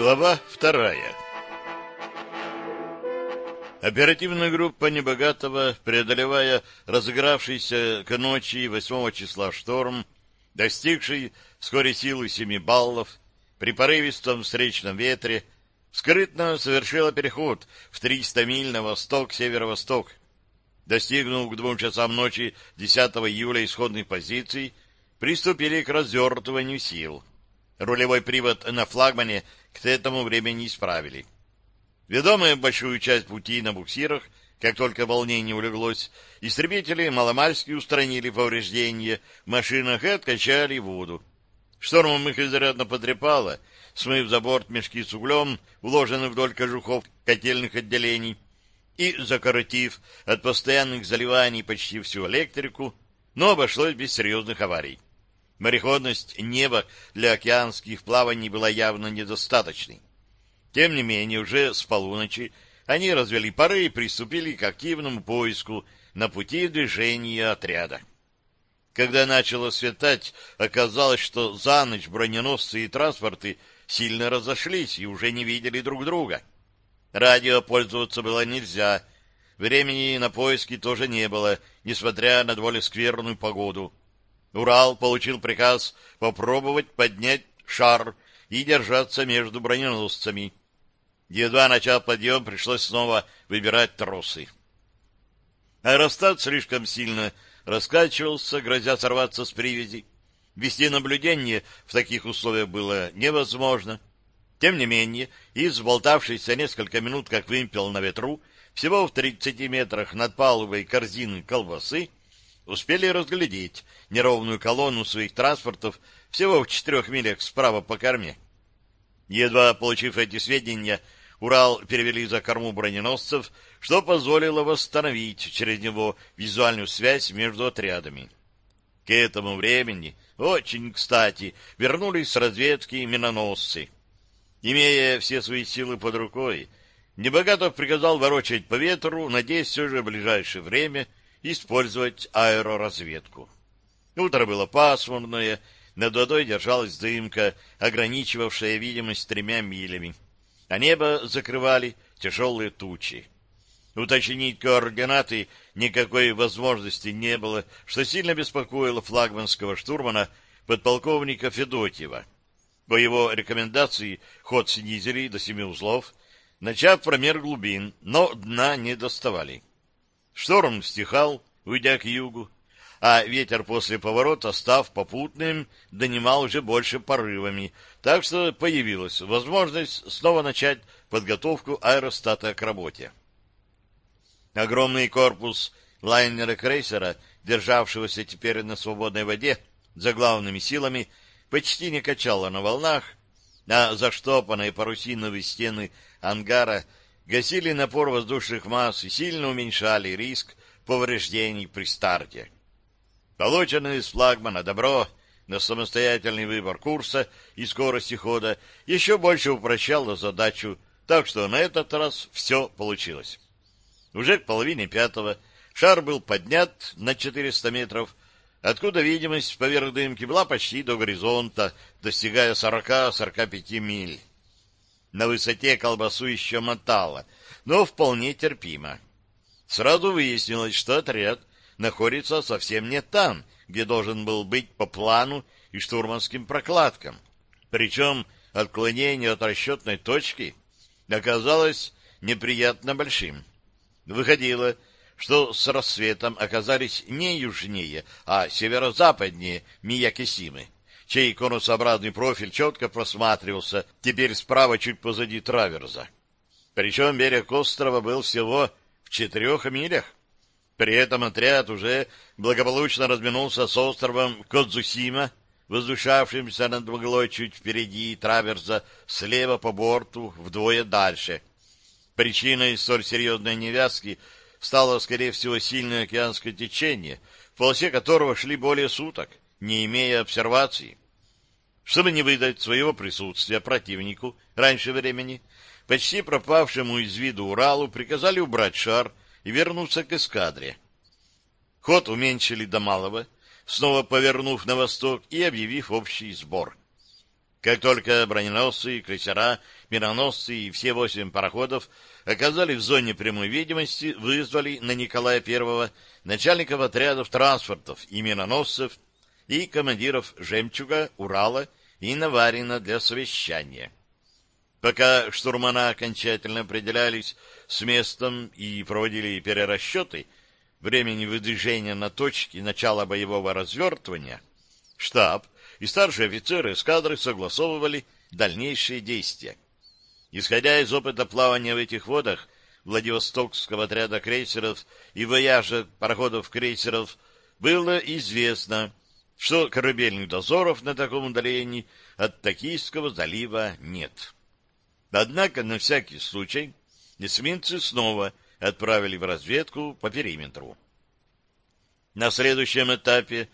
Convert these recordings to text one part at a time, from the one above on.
Глава вторая Оперативная группа Небогатого, преодолевая разыгравшийся к ночи 8 числа шторм, достигший вскоре силы 7 баллов, при порывистом встречном ветре, скрытно совершила переход в 300 миль на восток-северо-восток. Достигнув к двум часам ночи 10 июля исходных позиций, приступили к развертыванию сил. Рулевой привод на флагмане к этому времени исправили. Ведомые большую часть пути на буксирах, как только волнение улеглось, истребители маломальски устранили повреждения в машинах и откачали воду. Штормом их изрядно потрепало, смыв за борт мешки с углем, уложенные вдоль кожухов котельных отделений, и закоротив от постоянных заливаний почти всю электрику, но обошлось без серьезных аварий. Мореходность неба для океанских плаваний была явно недостаточной. Тем не менее, уже с полуночи они развели пары и приступили к активному поиску на пути движения отряда. Когда начало светать, оказалось, что за ночь броненосцы и транспорты сильно разошлись и уже не видели друг друга. Радио пользоваться было нельзя, времени на поиски тоже не было, несмотря на довольно скверную погоду. Урал получил приказ попробовать поднять шар и держаться между броненосцами. Едва начал подъем, пришлось снова выбирать тросы. Аэростат слишком сильно раскачивался, грозя сорваться с привязи. Вести наблюдение в таких условиях было невозможно. Тем не менее, из болтавшейся несколько минут, как вымпел на ветру, всего в 30 метрах над палубой корзины колбасы, успели разглядеть неровную колонну своих транспортов всего в четырех милях справа по корме. Едва получив эти сведения, Урал перевели за корму броненосцев, что позволило восстановить через него визуальную связь между отрядами. К этому времени, очень кстати, вернулись с разведки миноносцы. Имея все свои силы под рукой, Небогатов приказал ворочать по ветру, надеясь все же в ближайшее время использовать аэроразведку. Утро было пасмурное, над водой держалась дымка, ограничивавшая видимость тремя милями а небо закрывали тяжелые тучи. Уточнить координаты никакой возможности не было, что сильно беспокоило флагманского штурмана подполковника Федотьева. По его рекомендации ход снизили до семи узлов, начав промер глубин, но дна не доставали. Шторм стихал, уйдя к югу, а ветер после поворота, став попутным, донимал уже больше порывами, так что появилась возможность снова начать подготовку аэростата к работе. Огромный корпус лайнера-крейсера, державшегося теперь на свободной воде, за главными силами, почти не качало на волнах, а заштопанные парусиновые стены ангара гасили напор воздушных масс и сильно уменьшали риск повреждений при старте. Полученное из флагмана добро на самостоятельный выбор курса и скорости хода еще больше упрощало задачу, так что на этот раз все получилось. Уже к половине пятого шар был поднят на 400 метров, откуда видимость поверх дымки была почти до горизонта, достигая 40-45 миль. На высоте колбасу еще мотало, но вполне терпимо. Сразу выяснилось, что отряд находится совсем не там, где должен был быть по плану и штурманским прокладкам. Причем отклонение от расчетной точки оказалось неприятно большим. Выходило, что с рассветом оказались не южнее, а северо-западнее Миякисимы, чей конусообразный профиль четко просматривался теперь справа чуть позади траверза. Причем берег острова был всего в четырех милях. При этом отряд уже благополучно разминулся с островом Кодзусима, возвышавшимся над углой чуть впереди траверза слева по борту вдвое дальше. Причиной столь серьезной невязки стало, скорее всего, сильное океанское течение, в полосе которого шли более суток, не имея обсервации. Чтобы не выдать своего присутствия противнику раньше времени, почти пропавшему из виду Уралу приказали убрать шар и вернуться к эскадре. Ход уменьшили до малого, снова повернув на восток и объявив общий сбор. Как только броненосцы, крейсера, мироносцы и все восемь пароходов оказались в зоне прямой видимости, вызвали на Николая I начальников отрядов транспортов и мироносцев и командиров «Жемчуга», «Урала» и «Наварина» для совещания. Пока штурмана окончательно определялись с местом и проводили перерасчеты времени выдвижения на точки начала боевого развертывания, штаб и старшие офицеры эскадры согласовывали дальнейшие действия. Исходя из опыта плавания в этих водах, Владивостокского отряда крейсеров и вояжа пароходов-крейсеров было известно, что корабельных дозоров на таком удалении от Токийского залива нет. Однако на всякий случай эсминцы снова отправили в разведку по периметру. На следующем этапе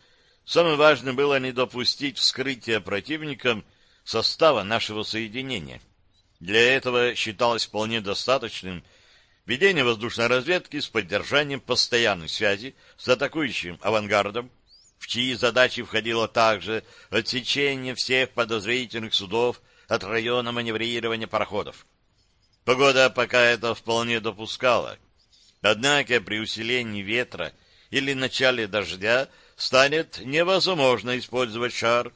самое важное было не допустить вскрытия противником состава нашего соединения. Для этого считалось вполне достаточным ведение воздушной разведки с поддержанием постоянной связи с атакующим авангардом, в чьи задачи входило также отсечение всех подозрительных судов от района маневрирования пароходов. Погода пока это вполне допускала. Однако при усилении ветра или начале дождя станет невозможно использовать шар.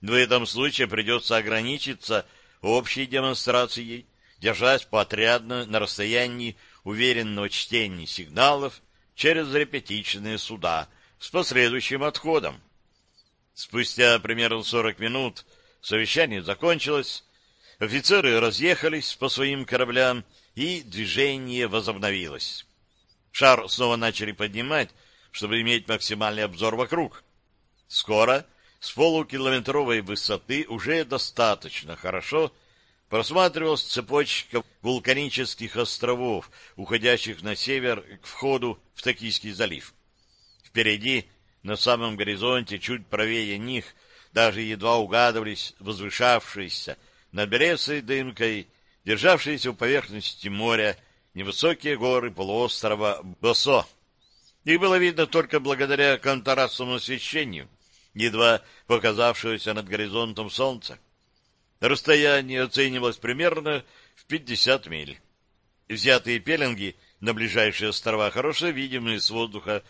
В этом случае придется ограничиться общей демонстрацией, держась поотрядно на расстоянии уверенного чтения сигналов через репетичные суда с последующим отходом. Спустя примерно 40 минут совещание закончилось, офицеры разъехались по своим кораблям, и движение возобновилось. Шар снова начали поднимать, чтобы иметь максимальный обзор вокруг. Скоро с полукилометровой высоты уже достаточно хорошо просматривалась цепочка вулканических островов, уходящих на север к входу в Токийский залив. Впереди, на самом горизонте, чуть правее них, даже едва угадывались возвышавшиеся над белесой дымкой, державшиеся у поверхности моря, невысокие горы полуострова Босо. Их было видно только благодаря контрастному освещению, едва показавшегося над горизонтом солнца. Расстояние оценивалось примерно в 50 миль. Взятые пеленги на ближайшие острова, хорошо видимые с воздуха,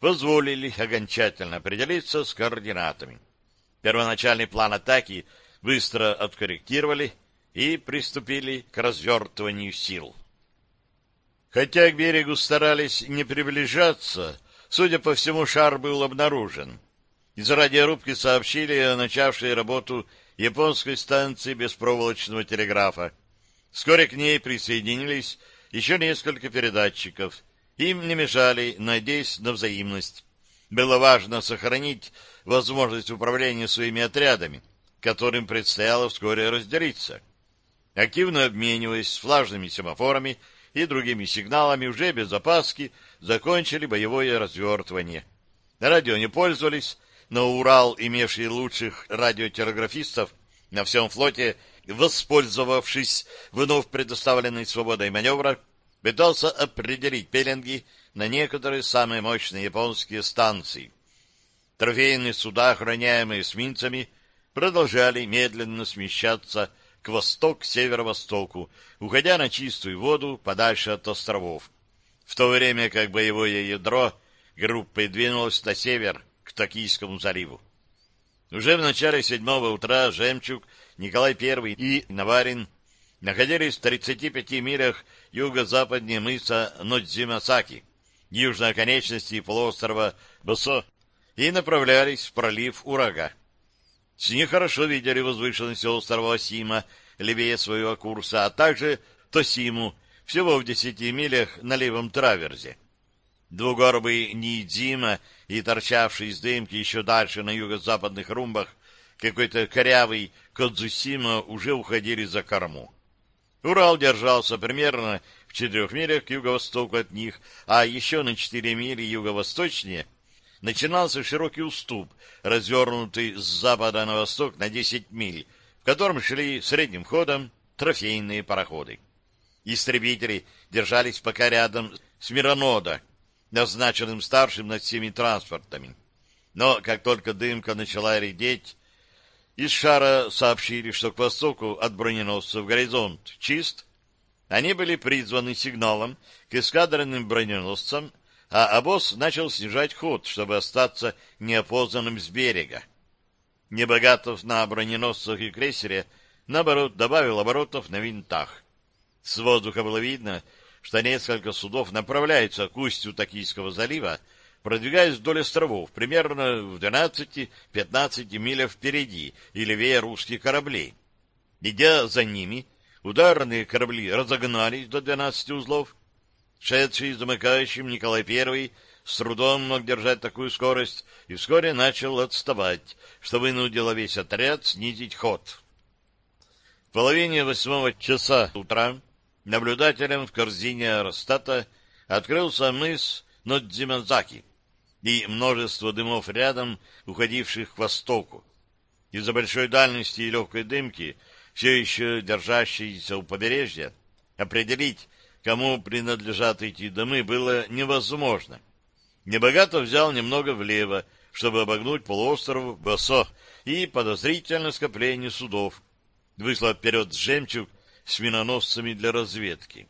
позволили окончательно определиться с координатами. Первоначальный план атаки быстро откорректировали и приступили к развертыванию сил. Хотя к берегу старались не приближаться, судя по всему, шар был обнаружен. Из радиорубки сообщили о начавшей работу японской станции беспроволочного телеграфа. Вскоре к ней присоединились еще несколько передатчиков. Им не мешали, надеясь на взаимность. Было важно сохранить возможность управления своими отрядами, которым предстояло вскоре разделиться. Активно обмениваясь флажными семафорами и другими сигналами, уже без опаски закончили боевое развертывание. Радио не пользовались, но Урал, имевший лучших радиотелеграфистов на всем флоте, воспользовавшись вновь предоставленной свободой маневра, пытался определить пеленги на некоторые самые мощные японские станции. Трофейные суда, охраняемые эсминцами, продолжали медленно смещаться к восток-северо-востоку, уходя на чистую воду подальше от островов, в то время как боевое ядро группы двинулось на север, к Токийскому заливу. Уже в начале седьмого утра «Жемчуг», Николай I и Наварин находились в 35 милях юго-западнее мыса Нодзимасаки, южной оконечности полуострова Босо, и направлялись в пролив Урага. С них хорошо видели возвышенность острова Осима, левее своего курса, а также Тосиму, всего в десяти милях на левом траверзе. Двугорбый Нидзима и торчавший из дымки еще дальше на юго-западных румбах какой-то корявый Кодзусима уже уходили за корму. Урал держался примерно в четырех милях к юго-востоку от них, а еще на четыре мили юго-восточнее начинался широкий уступ, развернутый с запада на восток на десять миль, в котором шли средним ходом трофейные пароходы. Истребители держались пока рядом с Миронода, назначенным старшим над всеми транспортами. Но как только дымка начала редеть, Из шара сообщили, что к востоку от броненосцев горизонт чист. Они были призваны сигналом к эскадренным броненосцам, а обоз начал снижать ход, чтобы остаться неопознанным с берега. Небогатов на броненосцах и крейсере, наоборот, добавил оборотов на винтах. С воздуха было видно, что несколько судов направляются к устью Токийского залива, продвигаясь вдоль островов, примерно в 12-15 милях впереди и левее русских кораблей. Идя за ними, ударные корабли разогнались до 12 узлов. Шедший замыкающим Николай I с трудом мог держать такую скорость и вскоре начал отставать, что вынудило весь отряд снизить ход. В половине восьмого часа утра наблюдателем в корзине аэростата открылся мыс Нодзимазаки и множество дымов рядом, уходивших к востоку. Из-за большой дальности и легкой дымки, все еще держащиеся у побережья, определить, кому принадлежат эти дымы, было невозможно. Небогато взял немного влево, чтобы обогнуть полуостров Басо и подозрительное скопление судов, выслав вперед жемчуг с миноносцами для разведки.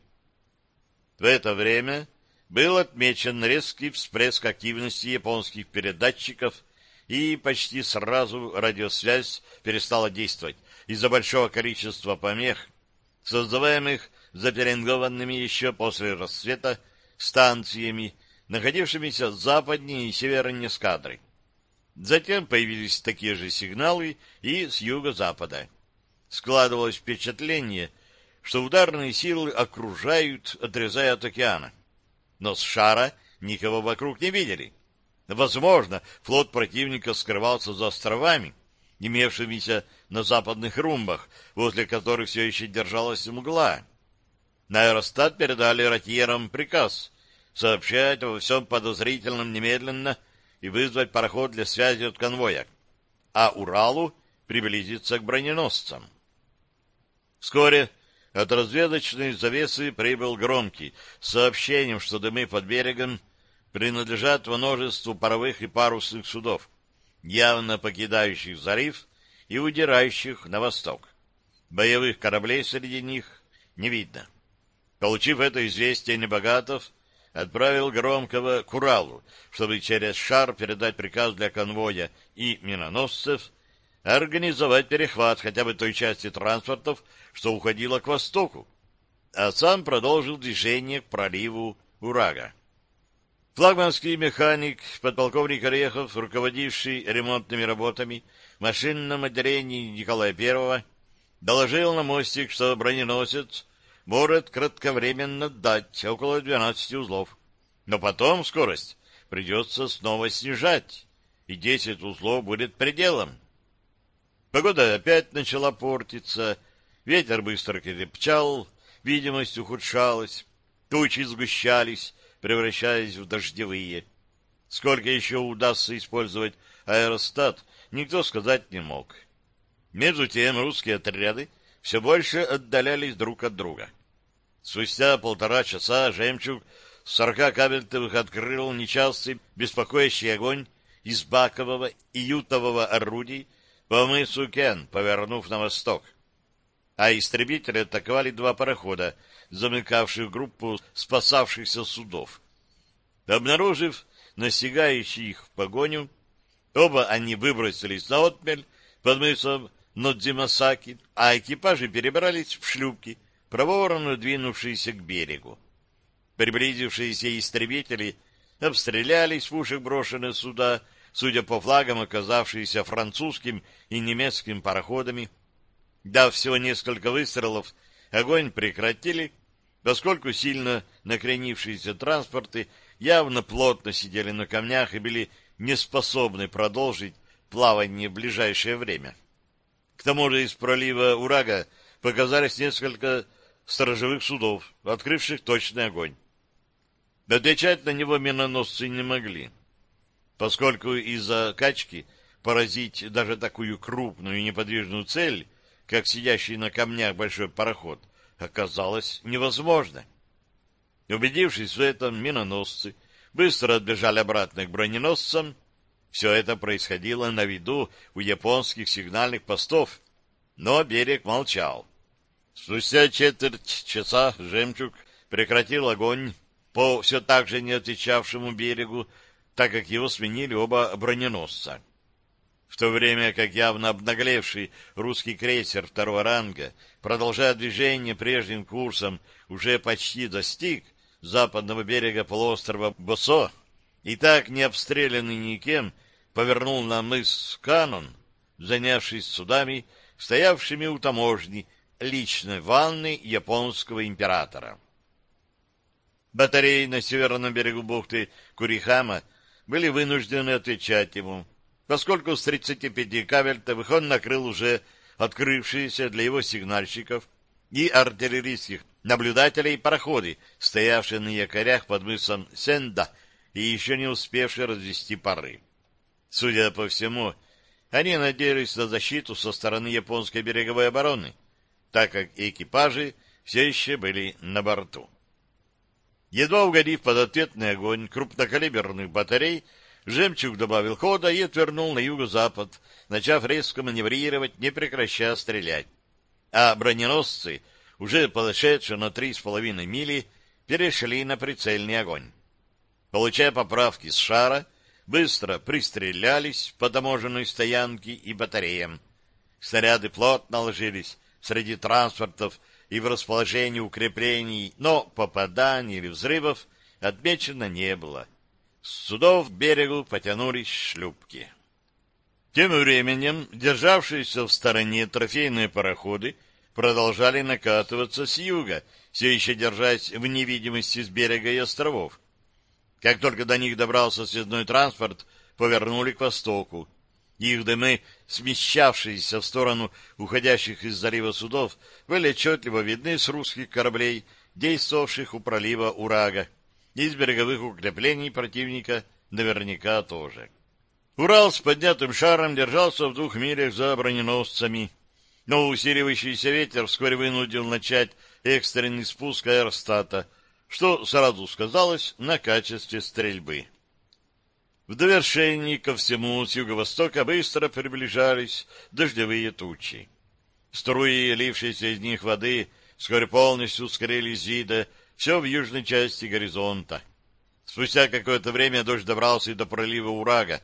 В это время был отмечен резкий всплеск активности японских передатчиков, и почти сразу радиосвязь перестала действовать из-за большого количества помех, создаваемых заперингованными еще после рассвета станциями, находившимися западнее и севернее эскадры. Затем появились такие же сигналы и с юго-запада. Складывалось впечатление, что ударные силы окружают, отрезая от океана. Но с шара никого вокруг не видели. Возможно, флот противника скрывался за островами, имевшимися на западных румбах, возле которых все еще держалась мгла. На аэростат передали ротьерам приказ сообщать во всем подозрительном немедленно и вызвать пароход для связи от конвоя, а Уралу приблизиться к броненосцам. Вскоре от разведочной завесы прибыл громкий, с сообщением, что дымы под берегом принадлежат множеству паровых и парусных судов, явно покидающих залив и удирающих на восток. Боевых кораблей среди них не видно. Получив это известие, Небогатов отправил Громкого к Уралу, чтобы через шар передать приказ для конвоя и миноносцев организовать перехват хотя бы той части транспортов, что уходила к востоку, а сам продолжил движение к проливу Урага. Флагманский механик, подполковник Орехов, руководивший ремонтными работами в машинном отделении Николая I, доложил на мостик, что броненосец может кратковременно дать около 12 узлов, но потом скорость придется снова снижать, и 10 узлов будет пределом. Погода опять начала портиться, ветер быстро крепчал, видимость ухудшалась, тучи сгущались, превращаясь в дождевые. Сколько еще удастся использовать аэростат, никто сказать не мог. Между тем русские отряды все больше отдалялись друг от друга. Спустя полтора часа «Жемчуг» с сорока кабельтовых открыл нечастый беспокоящий огонь из бакового и ютового орудий по мысу Кен, повернув на восток. А истребители атаковали два парохода, замыкавших группу спасавшихся судов. Обнаружив настигающий их в погоню, оба они выбросились на отмель под мысом Нодзимасаки, а экипажи перебрались в шлюпки, проворно двинувшиеся к берегу. Приблизившиеся истребители обстрелялись в уши брошенные суда, судя по флагам, оказавшиеся французским и немецким пароходами. Дав всего несколько выстрелов, огонь прекратили, поскольку сильно накренившиеся транспорты явно плотно сидели на камнях и были неспособны продолжить плавание в ближайшее время. К тому же из пролива Урага показались несколько сторожевых судов, открывших точный огонь. Отвечать на него миноносцы не могли поскольку из-за качки поразить даже такую крупную и неподвижную цель, как сидящий на камнях большой пароход, оказалось невозможно. Убедившись в этом, миноносцы быстро отбежали обратно к броненосцам, Все это происходило на виду у японских сигнальных постов, но берег молчал. Спустя четверть часа «Жемчуг» прекратил огонь по все так же не отвечавшему берегу, так как его сменили оба броненосца. В то время как явно обнаглевший русский крейсер второго ранга, продолжая движение прежним курсом, уже почти достиг западного берега полуострова Босо, и так не обстрелянный никем, повернул на мыс Канон, занявшись судами, стоявшими у таможни, личной ванны японского императора. Батареи на северном берегу бухты Курихама были вынуждены отвечать ему, поскольку с 35 кавельтовых он накрыл уже открывшиеся для его сигнальщиков и артиллерийских наблюдателей пароходы, стоявшие на якорях под мысом Сенда и еще не успевшие развести пары. Судя по всему, они надеялись на защиту со стороны японской береговой обороны, так как экипажи все еще были на борту. Едва угодив под ответный огонь крупнокалиберных батарей, «Жемчуг» добавил хода и отвернул на юго-запад, начав резко маневрировать, не прекращая стрелять. А броненосцы, уже подошедшие на три с половиной мили, перешли на прицельный огонь. Получая поправки с шара, быстро пристрелялись по таможенной стоянке и батареям. Снаряды плотно ложились среди транспортов и в расположении укреплений, но попаданий или взрывов отмечено не было. С судов к берегу потянулись шлюпки. Тем временем державшиеся в стороне трофейные пароходы продолжали накатываться с юга, все еще держась в невидимости с берега и островов. Как только до них добрался съездной транспорт, повернули к востоку. Их дымы, смещавшиеся в сторону уходящих из залива судов, были отчетливо видны с русских кораблей, действовавших у пролива Урага, из береговых укреплений противника наверняка тоже. Урал с поднятым шаром держался в двух милях за броненосцами, но усиливающийся ветер вскоре вынудил начать экстренный спуск аэростата, что сразу сказалось на качестве стрельбы. В довершении ко всему с юго-востока быстро приближались дождевые тучи. Струи, лившиеся из них воды, вскоре полностью скрыли из все в южной части горизонта. Спустя какое-то время дождь добрался и до пролива Урага.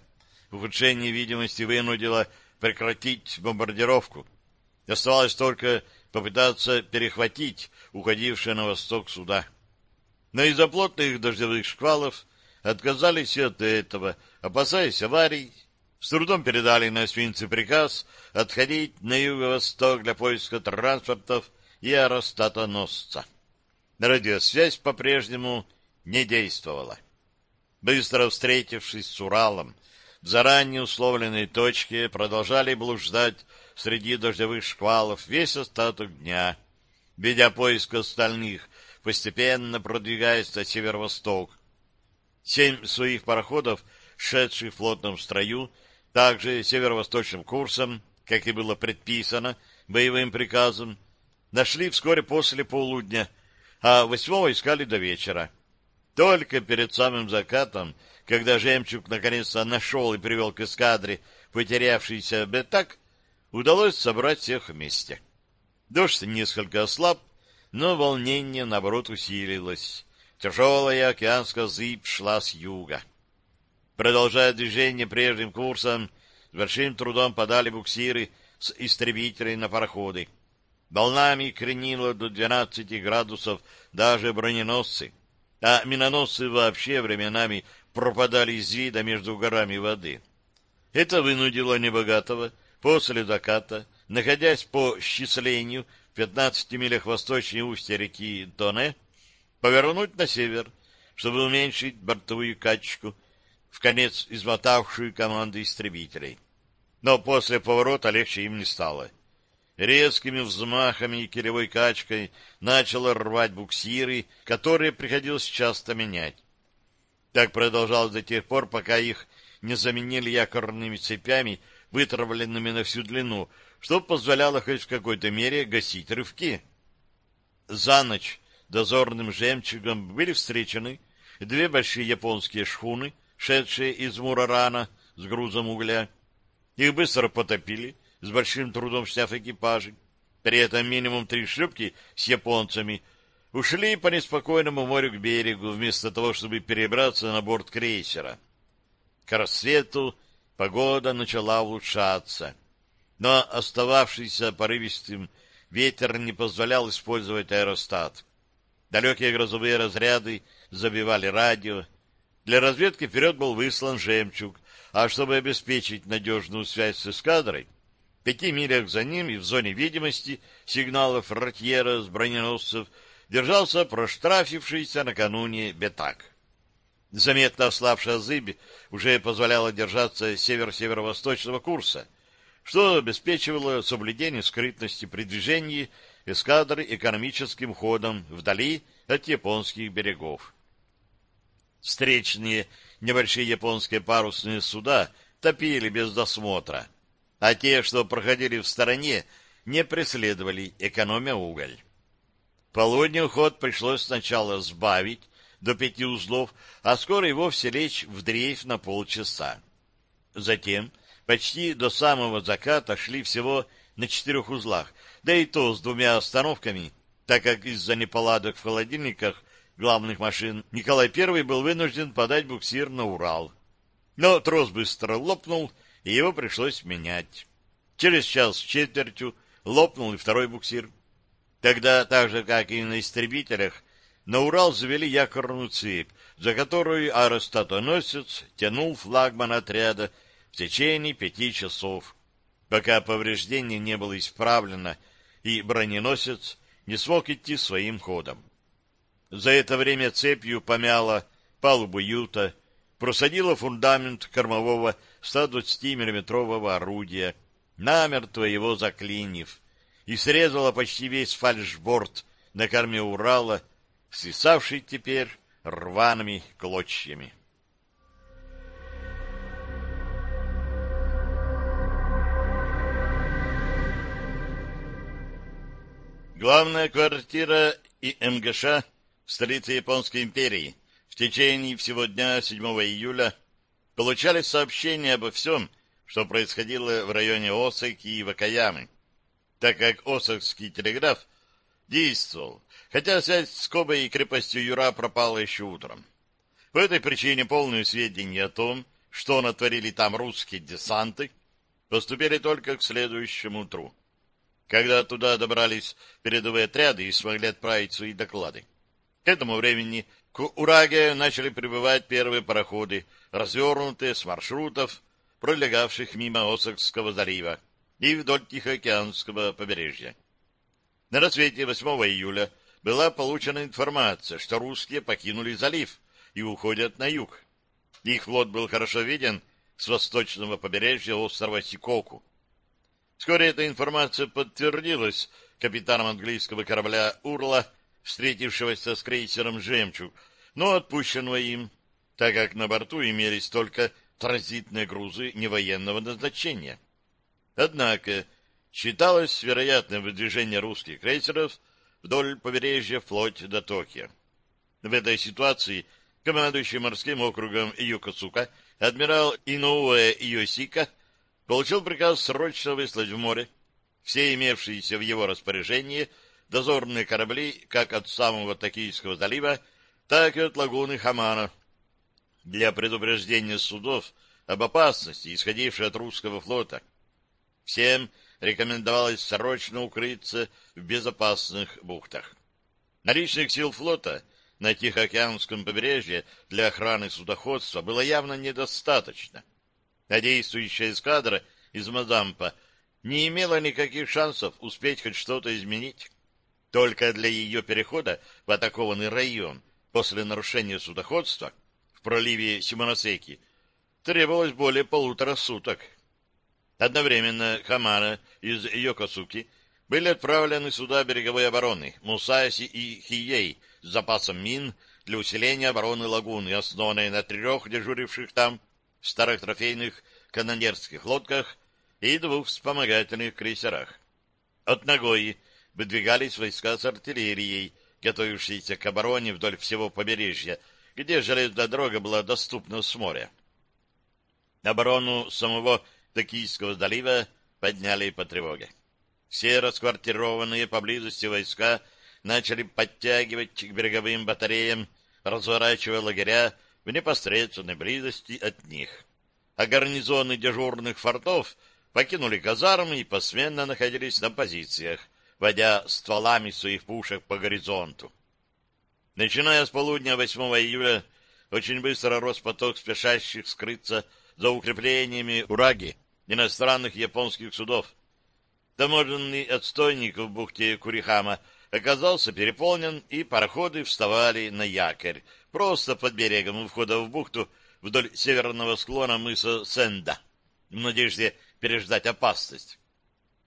Ухудшение видимости вынудило прекратить бомбардировку. Оставалось только попытаться перехватить уходившие на восток суда. Но из-за плотных дождевых шквалов отказались от этого, опасаясь аварий, с трудом передали на эсминцы приказ отходить на юго-восток для поиска транспортов и аэростатоносца. Радиосвязь по-прежнему не действовала. Быстро встретившись с Уралом, в заранее условленной точке продолжали блуждать среди дождевых шквалов весь остаток дня, ведя поиск остальных, постепенно продвигаясь на северо-восток, Семь своих пароходов, шедших в плотном строю, также северо-восточным курсом, как и было предписано боевым приказом, нашли вскоре после полудня, а восьмого искали до вечера. Только перед самым закатом, когда «Жемчуг» наконец-то нашел и привел к эскадре потерявшийся бетак, удалось собрать всех вместе. Дождь несколько ослаб, но волнение, наоборот, усилилось. Тяжелая океанская зыбь шла с юга. Продолжая движение прежним курсом, с большим трудом подали буксиры с истребителей на пароходы. Волнами кренило до 12 градусов даже броненосцы, а миноносцы вообще временами пропадали из вида между горами воды. Это вынудило небогатого после заката, находясь по счислению в 15 милях восточнее устья реки Тоне, повернуть на север, чтобы уменьшить бортовую качку, в конец измотавшую команду истребителей. Но после поворота легче им не стало. Резкими взмахами и килевой качкой начало рвать буксиры, которые приходилось часто менять. Так продолжалось до тех пор, пока их не заменили якорными цепями, вытравленными на всю длину, что позволяло хоть в какой-то мере гасить рывки. За ночь дозорным жемчугом были встречены две большие японские шхуны, шедшие из Мурарана с грузом угля. Их быстро потопили, с большим трудом сняв экипажи. При этом минимум три шлюпки с японцами ушли по неспокойному морю к берегу, вместо того, чтобы перебраться на борт крейсера. К рассвету погода начала улучшаться, но остававшийся порывистым ветер не позволял использовать аэростат. Далекие грозовые разряды забивали радио. Для разведки вперед был выслан «Жемчуг», а чтобы обеспечить надежную связь с эскадрой, в пяти милях за ним и в зоне видимости сигналов ротьера с броненосцев держался проштрафившийся накануне Бетак. Заметно ослабшая зыбь уже позволяла держаться север-северо-восточного курса, что обеспечивало соблюдение скрытности при движении эскадры экономическим ходом вдали от японских берегов. Встречные небольшие японские парусные суда топили без досмотра, а те, что проходили в стороне, не преследовали, экономя уголь. Полудню ход пришлось сначала сбавить до пяти узлов, а скоро и вовсе лечь в дрейф на полчаса. Затем почти до самого заката шли всего на четырех узлах, да и то с двумя остановками, так как из-за неполадок в холодильниках главных машин Николай I был вынужден подать буксир на Урал. Но трос быстро лопнул, и его пришлось менять. Через час с четвертью лопнул и второй буксир. Тогда, так же, как и на истребителях, на Урал завели якорную цепь, за которую аэростатоносец тянул флагман отряда в течение пяти часов, пока повреждение не было исправлено, и броненосец не смог идти своим ходом. За это время цепью помяла палубу юта, просадила фундамент кормового 120-миллиметрового орудия, намертво его заклинив, и срезала почти весь фальшборд на корме Урала, свисавший теперь рваными клочьями. Главная квартира и МГШ в столице Японской империи в течение всего дня 7 июля получали сообщения обо всем, что происходило в районе Осаки и Вакаямы, так как Осакский телеграф действовал, хотя связь с Кобой и крепостью Юра пропала еще утром. По этой причине полные сведения о том, что натворили там русские десанты, поступили только к следующему утру когда туда добрались передовые отряды и смогли отправить свои доклады. К этому времени к Ураге начали прибывать первые пароходы, развернутые с маршрутов, пролегавших мимо Осакского залива и вдоль Тихоокеанского побережья. На рассвете 8 июля была получена информация, что русские покинули залив и уходят на юг. Их флот был хорошо виден с восточного побережья острова Сикоку. Вскоре эта информация подтвердилась капитаном английского корабля «Урла», встретившегося с крейсером «Жемчуг», но отпущенного им, так как на борту имелись только транзитные грузы невоенного назначения. Однако считалось вероятным выдвижение русских крейсеров вдоль побережья вплоть до Токио. В этой ситуации командующий морским округом Юкосука адмирал Инуэ Йосика получил приказ срочно выслать в море все имевшиеся в его распоряжении дозорные корабли как от самого Токийского залива, так и от лагуны Хамана для предупреждения судов об опасности, исходившей от русского флота. Всем рекомендовалось срочно укрыться в безопасных бухтах. Наличных сил флота на Тихоокеанском побережье для охраны судоходства было явно недостаточно а действующая эскадра из Мазампа не имела никаких шансов успеть хоть что-то изменить. Только для ее перехода в атакованный район после нарушения судоходства в проливе Симоносеки требовалось более полутора суток. Одновременно Хамана из Йокосуки были отправлены сюда береговой обороны Мусаси и Хией с запасом мин для усиления обороны лагуны, основанной на трех дежуривших там старых трофейных канонерских лодках и двух вспомогательных крейсерах. От Нагои выдвигались войска с артиллерией, готовившиеся к обороне вдоль всего побережья, где железная дорога была доступна с моря. Оборону самого Токийского залива подняли по тревоге. Все расквартированные поблизости войска начали подтягивать к береговым батареям, разворачивая лагеря в непосредственной близости от них. А гарнизоны дежурных фортов покинули казармы и посменно находились на позициях, водя стволами своих пушек по горизонту. Начиная с полудня 8 июля, очень быстро рос поток спешащих скрыться за укреплениями Ураги иностранных японских судов. Таможенный отстойник в бухте Курихама оказался переполнен, и пароходы вставали на якорь, просто под берегом у входа в бухту вдоль северного склона мыса Сенда, в надежде переждать опасность.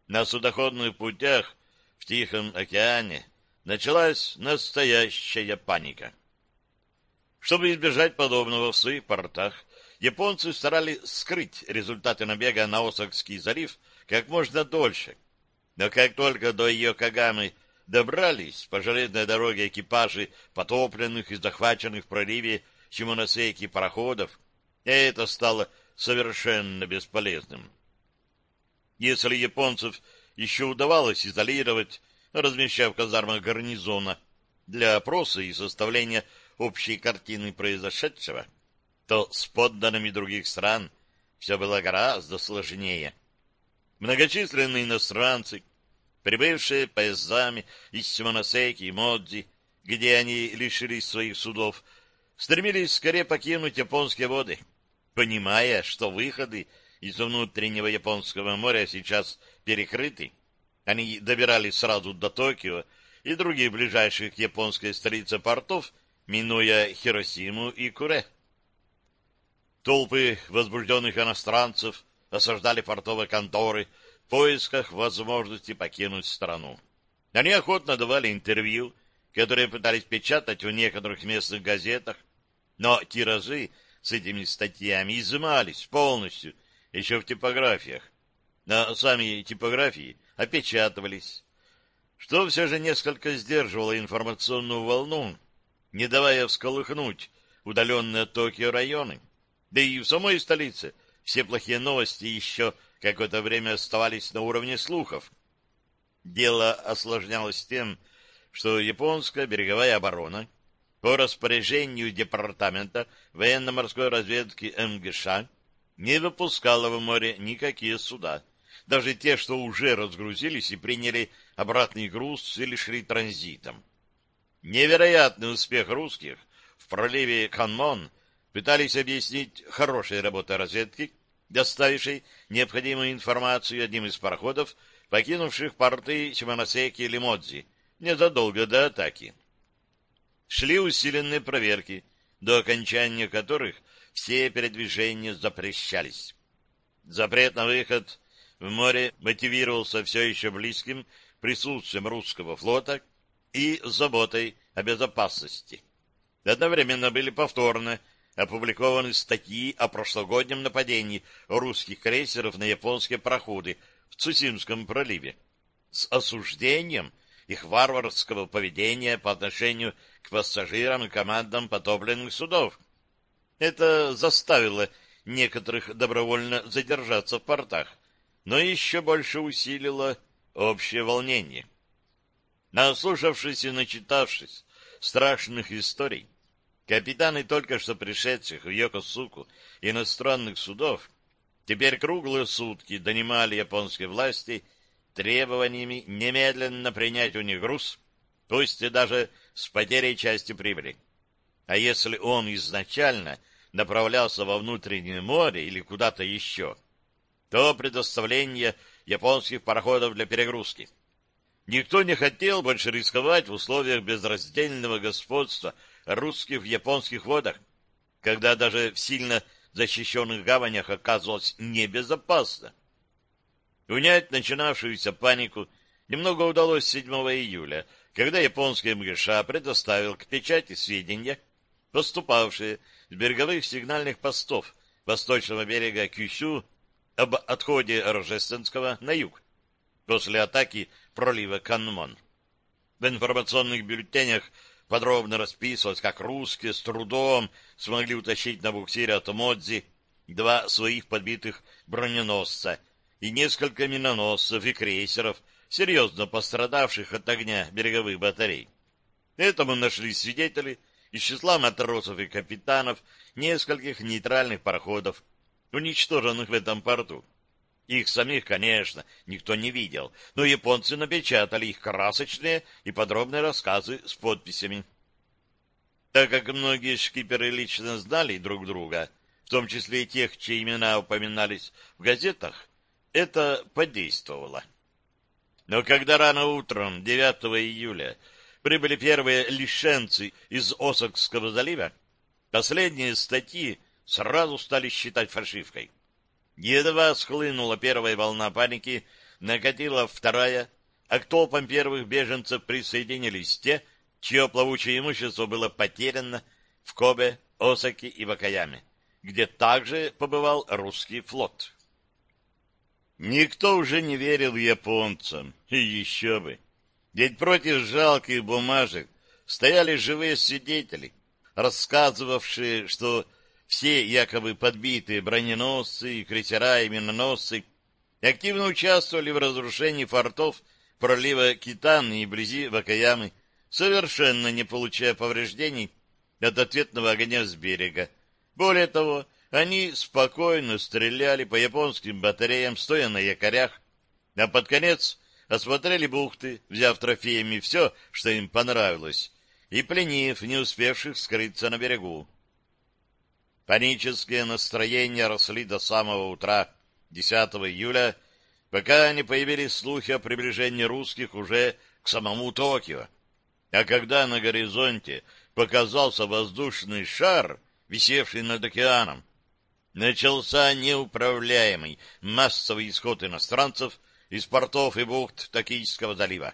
На судоходных путях в Тихом океане началась настоящая паника. Чтобы избежать подобного в своих портах, японцы старались скрыть результаты набега на Осакский залив как можно дольше. Но как только до Йокогамы добрались по железной дороге экипажи потопленных и захваченных в проливе Симоносейки пароходов, это стало совершенно бесполезным. Если японцев еще удавалось изолировать, размещав в казармах гарнизона для опроса и составления общей картины произошедшего, то с подданными других стран все было гораздо сложнее. Многочисленные иностранцы, прибывшие поездами из Симоносеки и Модзи, где они лишились своих судов, стремились скорее покинуть японские воды, понимая, что выходы из внутреннего Японского моря сейчас перекрыты. Они добирались сразу до Токио и других ближайших к японской столице портов, минуя Хиросиму и Куре. Толпы возбужденных иностранцев осаждали портовые конторы поисках возможности покинуть страну. Они охотно давали интервью, которые пытались печатать в некоторых местных газетах, но тиражи с этими статьями изымались полностью еще в типографиях. Но сами типографии опечатывались, что все же несколько сдерживало информационную волну, не давая всколыхнуть удаленные от Токио районы. Да и в самой столице все плохие новости еще какое-то время оставались на уровне слухов. Дело осложнялось тем, что японская береговая оборона по распоряжению Департамента военно-морской разведки МГШ не выпускала в море никакие суда, даже те, что уже разгрузились и приняли обратный груз или шли транзитом. Невероятный успех русских в проливе Канмон пытались объяснить хорошей работой разведки, доставившей необходимую информацию одним из пароходов, покинувших порты Симоносеки и Лимодзи незадолго до атаки. Шли усиленные проверки, до окончания которых все передвижения запрещались. Запрет на выход в море мотивировался все еще близким присутствием русского флота и заботой о безопасности. Одновременно были повторно опубликованы статьи о прошлогоднем нападении русских крейсеров на японские пароходы в Цусимском проливе с осуждением их варварского поведения по отношению к пассажирам и командам потопленных судов. Это заставило некоторых добровольно задержаться в портах, но еще больше усилило общее волнение. Наслушавшись и начитавшись страшных историй, Капитаны только что пришедших в Йокосуку иностранных судов теперь круглые сутки донимали японские власти требованиями немедленно принять у них груз, пусть и даже с потерей части прибыли. А если он изначально направлялся во внутреннее море или куда-то еще, то предоставление японских пароходов для перегрузки. Никто не хотел больше рисковать в условиях безраздельного господства русских в японских водах, когда даже в сильно защищенных гаванях оказывалось небезопасно. Унять начинавшуюся панику немного удалось 7 июля, когда японский МГШ предоставил к печати сведения, поступавшие с береговых сигнальных постов восточного берега Кюсю об отходе Рожественского на юг после атаки пролива Канмон. В информационных бюллетенях подробно расписывалось, как русские с трудом смогли утащить на буксире от Модзи два своих подбитых броненосца и несколько миноносцев и крейсеров, серьезно пострадавших от огня береговых батарей. Этому нашли свидетели из числа матросов и капитанов нескольких нейтральных пароходов, уничтоженных в этом порту. Их самих, конечно, никто не видел, но японцы напечатали их красочные и подробные рассказы с подписями. Так как многие шкиперы лично знали друг друга, в том числе и тех, чьи имена упоминались в газетах, это подействовало. Но когда рано утром, 9 июля, прибыли первые лишенцы из Осокского залива, последние статьи сразу стали считать фальшивкой. Едва схлынула первая волна паники, накатила вторая, а к толпам первых беженцев присоединились те, чье плавучее имущество было потеряно в Кобе, Осаке и Вакаяме, где также побывал русский флот. Никто уже не верил японцам, и еще бы. Ведь против жалких бумажек стояли живые свидетели, рассказывавшие, что все якобы подбитые броненосцы, крейсера и миноносцы активно участвовали в разрушении фортов пролива Китаны и вблизи Вакаямы, совершенно не получая повреждений от ответного огня с берега. Более того, они спокойно стреляли по японским батареям, стоя на якорях, а под конец осмотрели бухты, взяв трофеями все, что им понравилось, и пленив не успевших скрыться на берегу. Панические настроения росли до самого утра 10 июля, пока не появились слухи о приближении русских уже к самому Токио. А когда на горизонте показался воздушный шар, висевший над океаном, начался неуправляемый массовый исход иностранцев из портов и бухт Токийского залива.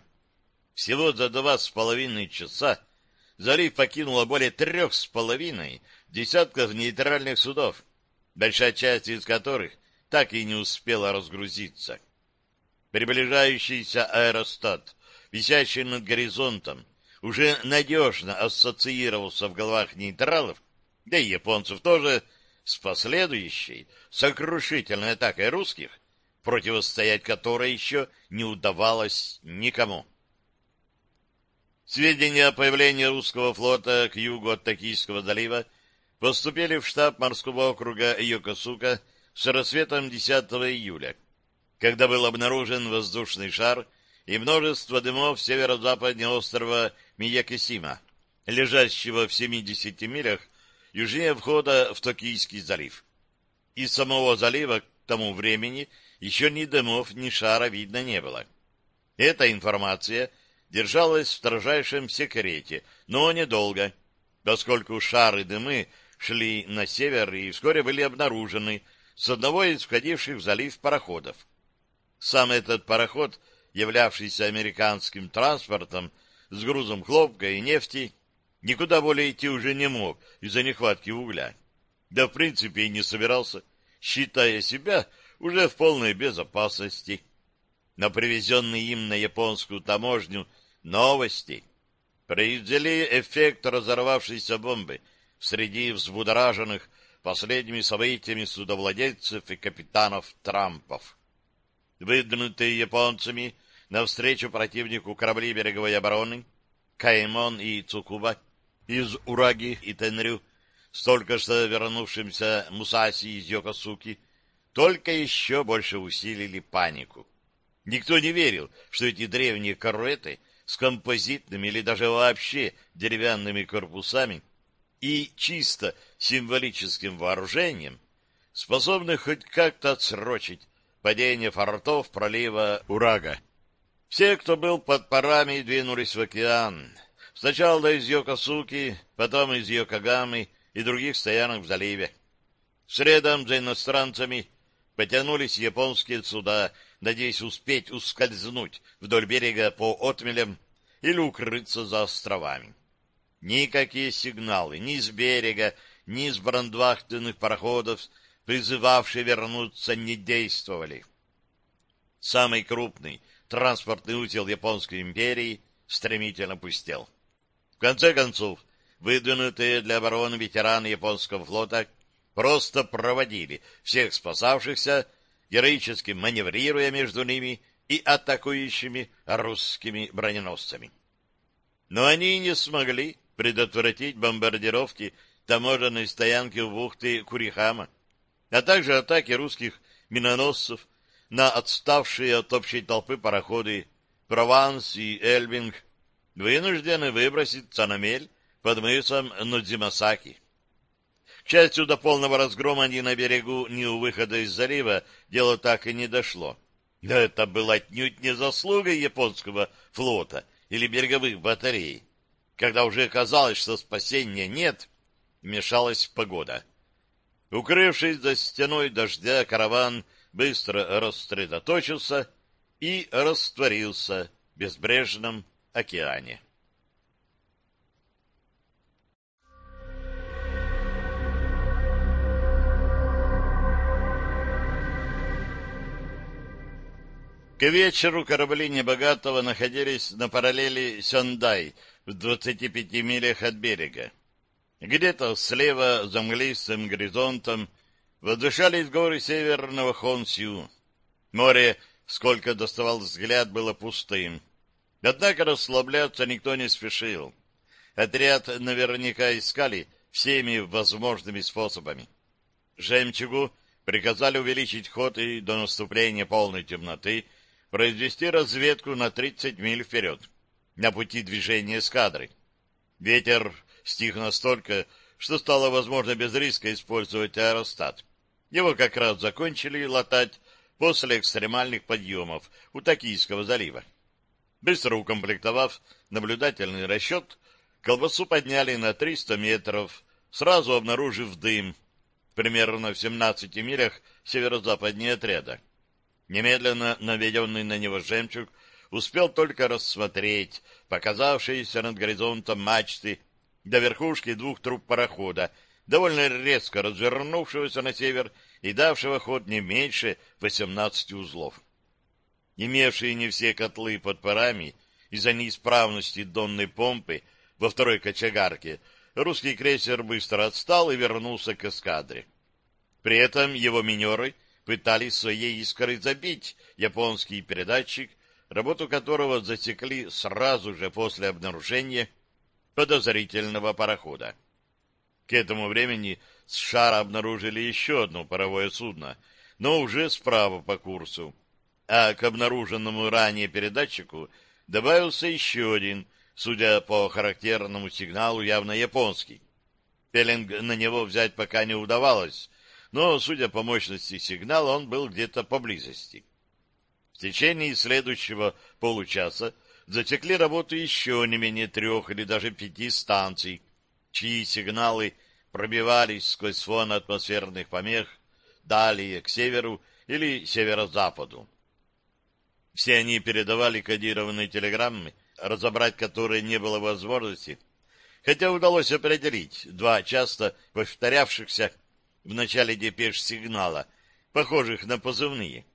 Всего за два с половиной часа залив покинуло более трех с половиной десятков нейтральных судов, большая часть из которых так и не успела разгрузиться. Приближающийся аэростат, висящий над горизонтом, уже надежно ассоциировался в головах нейтралов, да и японцев тоже, с последующей сокрушительной атакой русских, противостоять которой еще не удавалось никому. Сведения о появлении русского флота к югу от Токийского залива поступили в штаб морского округа Йокосука с рассветом 10 июля, когда был обнаружен воздушный шар и множество дымов северо-западнее острова Миякисима, лежащего в 70 милях южнее входа в Токийский залив. Из самого залива к тому времени еще ни дымов, ни шара видно не было. Эта информация держалась в строжайшем секрете, но недолго, поскольку шары дымы шли на север и вскоре были обнаружены с одного из входивших в залив пароходов. Сам этот пароход, являвшийся американским транспортом с грузом хлопка и нефти, никуда более идти уже не мог из-за нехватки угля. Да, в принципе, и не собирался, считая себя уже в полной безопасности. Но привезенные им на японскую таможню новости произвели эффект разорвавшейся бомбы среди взбудораженных последними событиями судовладельцев и капитанов Трампов. Выдвинутые японцами навстречу противнику корабли береговой обороны Каймон и Цукуба из Ураги и Тенрю, столько что вернувшимся Мусаси из Йокосуки, только еще больше усилили панику. Никто не верил, что эти древние корветы с композитными или даже вообще деревянными корпусами и чисто символическим вооружением способны хоть как-то отсрочить падение фортов пролива Урага. Все, кто был под парами, двинулись в океан. Сначала из Йокосуки, потом из Йокогамы и других стоянок в заливе. Средом за иностранцами потянулись японские суда, надеясь успеть ускользнуть вдоль берега по отмелям или укрыться за островами. Никакие сигналы ни с берега, ни с брандвахтенных пароходов, призывавшие вернуться, не действовали. Самый крупный транспортный узел Японской империи стремительно пустел. В конце концов, выдвинутые для обороны ветераны японского флота просто проводили всех спасавшихся, героически маневрируя между ними и атакующими русскими броненосцами. Но они не смогли предотвратить бомбардировки таможенной стоянки в бухты Курихама, а также атаки русских миноносцев на отставшие от общей толпы пароходы Прованс и Эльбинг, вынуждены выброситься на мель под мысом Нодзимасаки. К счастью, до полного разгрома ни на берегу, ни у выхода из залива дело так и не дошло. Да это было отнюдь не заслуга японского флота или береговых батарей. Когда уже казалось, что спасения нет, вмешалась погода. Укрывшись за стеной дождя, караван быстро рассредоточился и растворился в безбрежном океане. К вечеру корабли Небогатого находились на параллели Сёндай в 25 милях от берега. Где-то слева за мглистым горизонтом возвышались горы северного Хонсю. Море, сколько доставал взгляд, было пустым. Однако расслабляться никто не спешил. Отряд наверняка искали всеми возможными способами. Жемчугу приказали увеличить ход и до наступления полной темноты — произвести разведку на 30 миль вперед, на пути движения эскадры. Ветер стих настолько, что стало возможно без риска использовать аэростат. Его как раз закончили латать после экстремальных подъемов у Токийского залива. Быстро укомплектовав наблюдательный расчет, колбасу подняли на 300 метров, сразу обнаружив дым, примерно в 17 милях северо-западнее отряда. Немедленно наведенный на него жемчуг успел только рассмотреть показавшиеся над горизонтом мачты до верхушки двух труб парохода, довольно резко развернувшегося на север и давшего ход не меньше 18 узлов. Имевшие не все котлы под парами из-за неисправности донной помпы во второй кочегарке, русский крейсер быстро отстал и вернулся к эскадре. При этом его минеры — пытались своей искрой забить японский передатчик, работу которого засекли сразу же после обнаружения подозрительного парохода. К этому времени с шара обнаружили еще одно паровое судно, но уже справа по курсу, а к обнаруженному ранее передатчику добавился еще один, судя по характерному сигналу, явно японский. Пеленг на него взять пока не удавалось, но, судя по мощности сигнала, он был где-то поблизости. В течение следующего получаса затекли работу еще не менее трех или даже пяти станций, чьи сигналы пробивались сквозь фон атмосферных помех далее, к северу или северо-западу. Все они передавали кодированные телеграммы, разобрать которые не было возможности, хотя удалось определить два часто повторявшихся в начале депеш сигнала, похожих на позывные.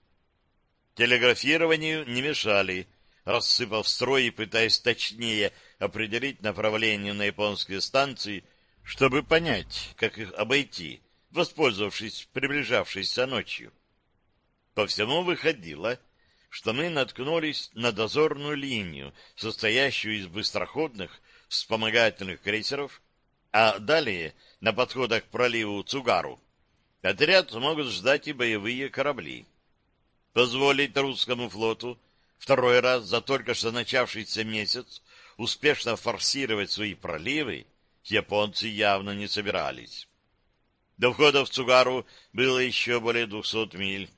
Телеграфированию не мешали, рассыпав строй и пытаясь точнее определить направление на японские станции, чтобы понять, как их обойти, воспользовавшись приближавшейся ночью. По всему выходило, что мы наткнулись на дозорную линию, состоящую из быстроходных вспомогательных крейсеров, а далее на подходах к проливу Цугару отряд могут ждать и боевые корабли. Позволить русскому флоту второй раз за только что начавшийся месяц успешно форсировать свои проливы японцы явно не собирались. До входа в Цугару было еще более двухсот миль.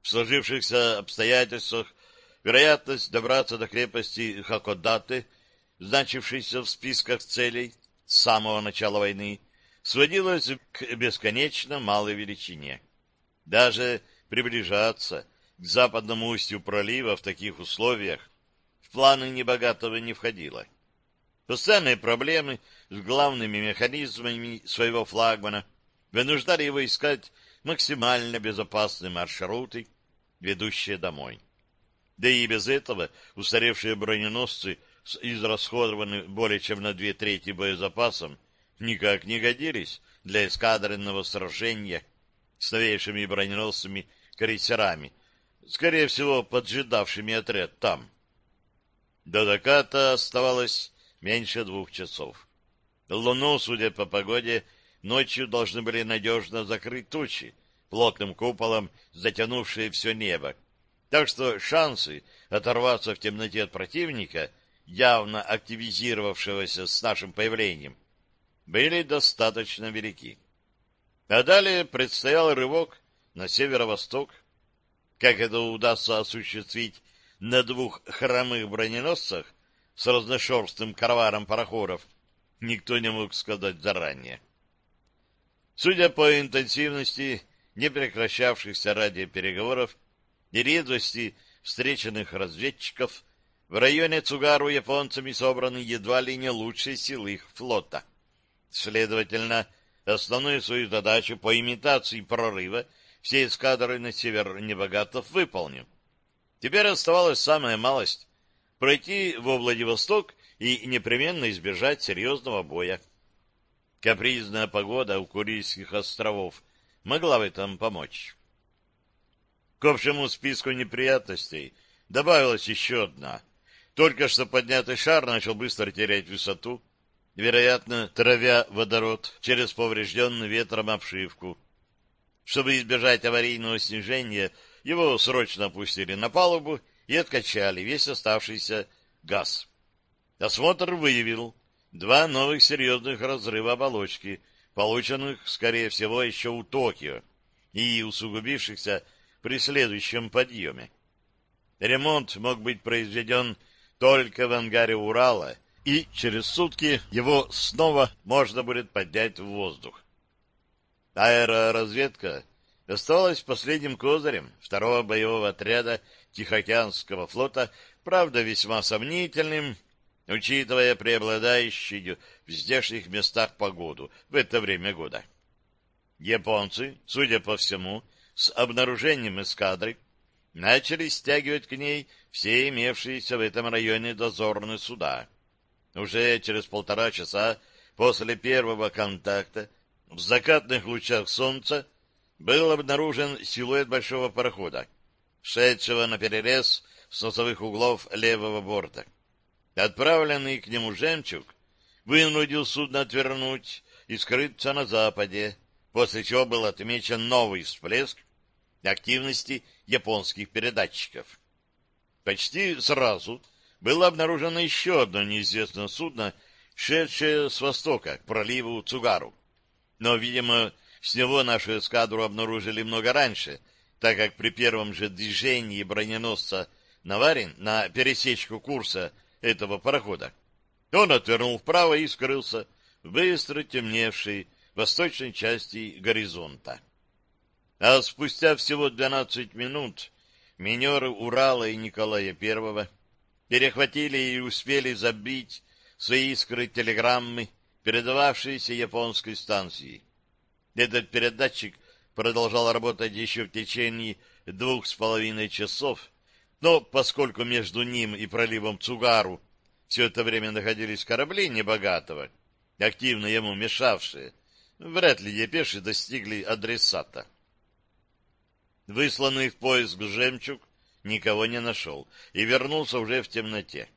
В сложившихся обстоятельствах вероятность добраться до крепости Хакодаты, значившейся в списках целей, с самого начала войны сводилась к бесконечно малой величине. Даже приближаться к западному устью пролива в таких условиях в планы небогатого не входило. Постоянные проблемы с главными механизмами своего флагмана вынуждали его искать максимально безопасные маршруты, ведущие домой. Да и без этого устаревшие броненосцы с израсходованным более чем на две трети боезапасом никак не годились для эскадренного сражения с новейшими броненосцами-крейсерами, скорее всего, поджидавшими отряд там. До заката оставалось меньше двух часов. Луну, судя по погоде, ночью должны были надежно закрыть тучи, плотным куполом затянувшие все небо. Так что шансы оторваться в темноте от противника, явно активизировавшегося с нашим появлением, были достаточно велики. А далее предстоял рывок на северо-восток. Как это удастся осуществить на двух хромых броненосцах с разношерстным караваром пароходов, никто не мог сказать заранее. Судя по интенсивности не прекращавшихся радиопереговоров и резвости встреченных разведчиков, в районе Цугару японцами собраны едва ли не лучшие силы их флота. Следовательно, основную свою задачу по имитации прорыва все эскадры на север Небогатов выполнил. Теперь оставалась самая малость — пройти во Владивосток и непременно избежать серьезного боя. Капризная погода у Курильских островов могла в этом помочь. К общему списку неприятностей добавилась еще одна. Только что поднятый шар начал быстро терять высоту, вероятно, травя водород через поврежденную ветром обшивку. Чтобы избежать аварийного снижения, его срочно опустили на палубу и откачали весь оставшийся газ. Осмотр выявил два новых серьезных разрыва оболочки, полученных, скорее всего, еще у Токио и усугубившихся при следующем подъеме. Ремонт мог быть произведен только в ангаре Урала, и через сутки его снова можно будет поднять в воздух. Аэроразведка осталась последним козырем второго боевого отряда Тихоокеанского флота, правда, весьма сомнительным, учитывая преобладающую в здешних местах погоду в это время года. Японцы, судя по всему, с обнаружением эскадры начали стягивать к ней все имевшиеся в этом районе дозорные суда. Уже через полтора часа после первого контакта в закатных лучах солнца был обнаружен силуэт большого парохода, шедшего на перерез с носовых углов левого борта. Отправленный к нему жемчуг вынудил судно отвернуть и скрыться на западе, после чего был отмечен новый всплеск активности японских передатчиков. Почти сразу было обнаружено еще одно неизвестное судно, шедшее с востока к проливу Цугару. Но, видимо, с него нашу эскадру обнаружили много раньше, так как при первом же движении броненосца Наварин на пересечку курса этого парохода он отвернул вправо и скрылся в быстро темневшей восточной части горизонта. А спустя всего двенадцать минут минеры Урала и Николая Первого перехватили и успели забить свои искры телеграммы, передававшиеся японской станции. Этот передатчик продолжал работать еще в течение двух с половиной часов, но поскольку между ним и проливом Цугару все это время находились корабли небогатого, активно ему мешавшие, вряд ли депеши достигли адресата. Высланный в поиск жемчуг никого не нашел и вернулся уже в темноте.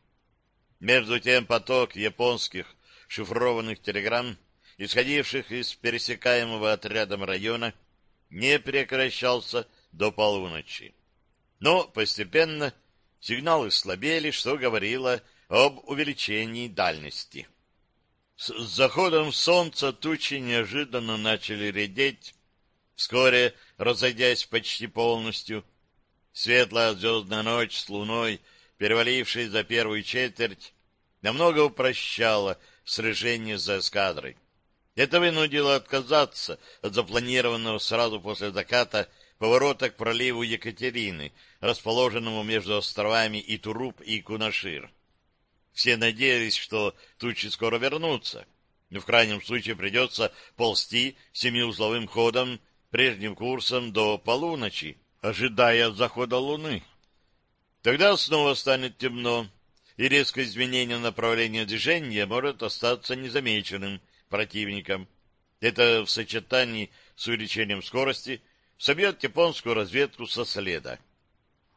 Между тем поток японских шифрованных телеграмм, исходивших из пересекаемого отрядом района, не прекращался до полуночи. Но постепенно сигналы слабели, что говорило об увеличении дальности. С заходом солнца тучи неожиданно начали редеть, вскоре разойдясь почти полностью. Светлая звездная ночь с луной, перевалившей за первую четверть, намного упрощала сражение за эскадрой. Это вынудило отказаться от запланированного сразу после заката поворота к проливу Екатерины, расположенному между островами Итуруп и Кунашир. Все надеялись, что тучи скоро вернутся. Но в крайнем случае придется ползти семиузловым ходом прежним курсом до полуночи, ожидая захода луны. Тогда снова станет темно, и резкое изменение направления движения может остаться незамеченным противником. Это в сочетании с увеличением скорости собьет японскую разведку со следа.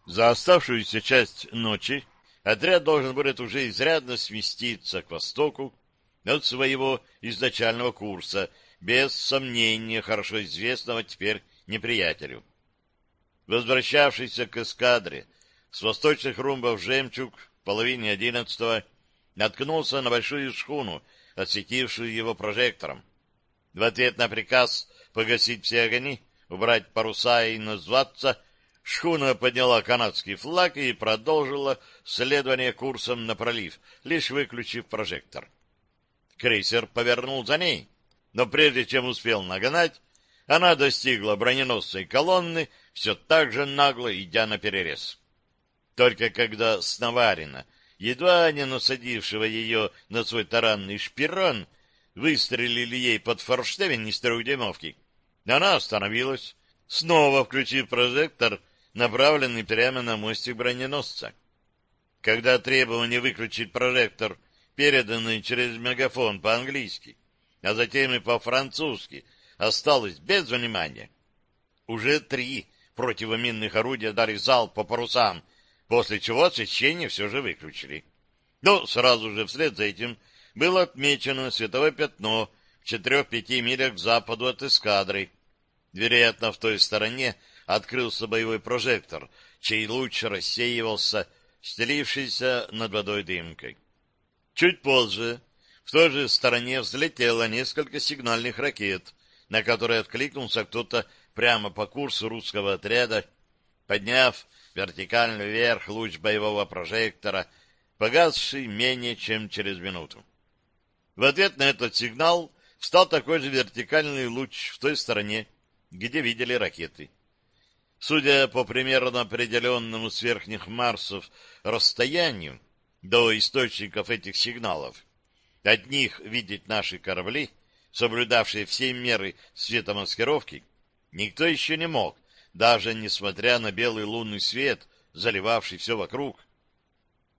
За оставшуюся часть ночи отряд должен будет уже изрядно сместиться к востоку от своего изначального курса, без сомнения хорошо известного теперь неприятелю. Возвращавшийся к эскадре с восточных румбов «Жемчуг» половине одиннадцатого наткнулся на большую шхуну, осветившую его прожектором. В ответ на приказ погасить все огни, убрать паруса и назваться, шхуна подняла канадский флаг и продолжила следование курсом на пролив, лишь выключив прожектор. Крейсер повернул за ней, но прежде чем успел нагнать, она достигла броненосной колонны, все так же нагло идя на перерез. Только когда с Наварина, едва не насадившего ее на свой таранный шпирон, выстрелили ей под форштевень из трехдюймовки, она остановилась, снова включив прожектор, направленный прямо на мостик броненосца. Когда требование выключить прожектор, переданный через мегафон по-английски, а затем и по-французски, осталось без внимания, уже три противоминных орудия дали залп по парусам, после чего освещение все же выключили. Но сразу же вслед за этим было отмечено световое пятно в четырех-пяти милях к западу от эскадры. Вероятно, в той стороне открылся боевой прожектор, чей луч рассеивался, стелившийся над водой дымкой. Чуть позже в той же стороне взлетело несколько сигнальных ракет, на которые откликнулся кто-то прямо по курсу русского отряда, подняв вертикально вверх луч боевого прожектора, погасший менее чем через минуту. В ответ на этот сигнал встал такой же вертикальный луч в той стороне, где видели ракеты. Судя по примерно определенному с верхних Марсов расстоянию до источников этих сигналов, от них видеть наши корабли, соблюдавшие все меры светомаскировки, никто еще не мог, даже несмотря на белый лунный свет, заливавший все вокруг.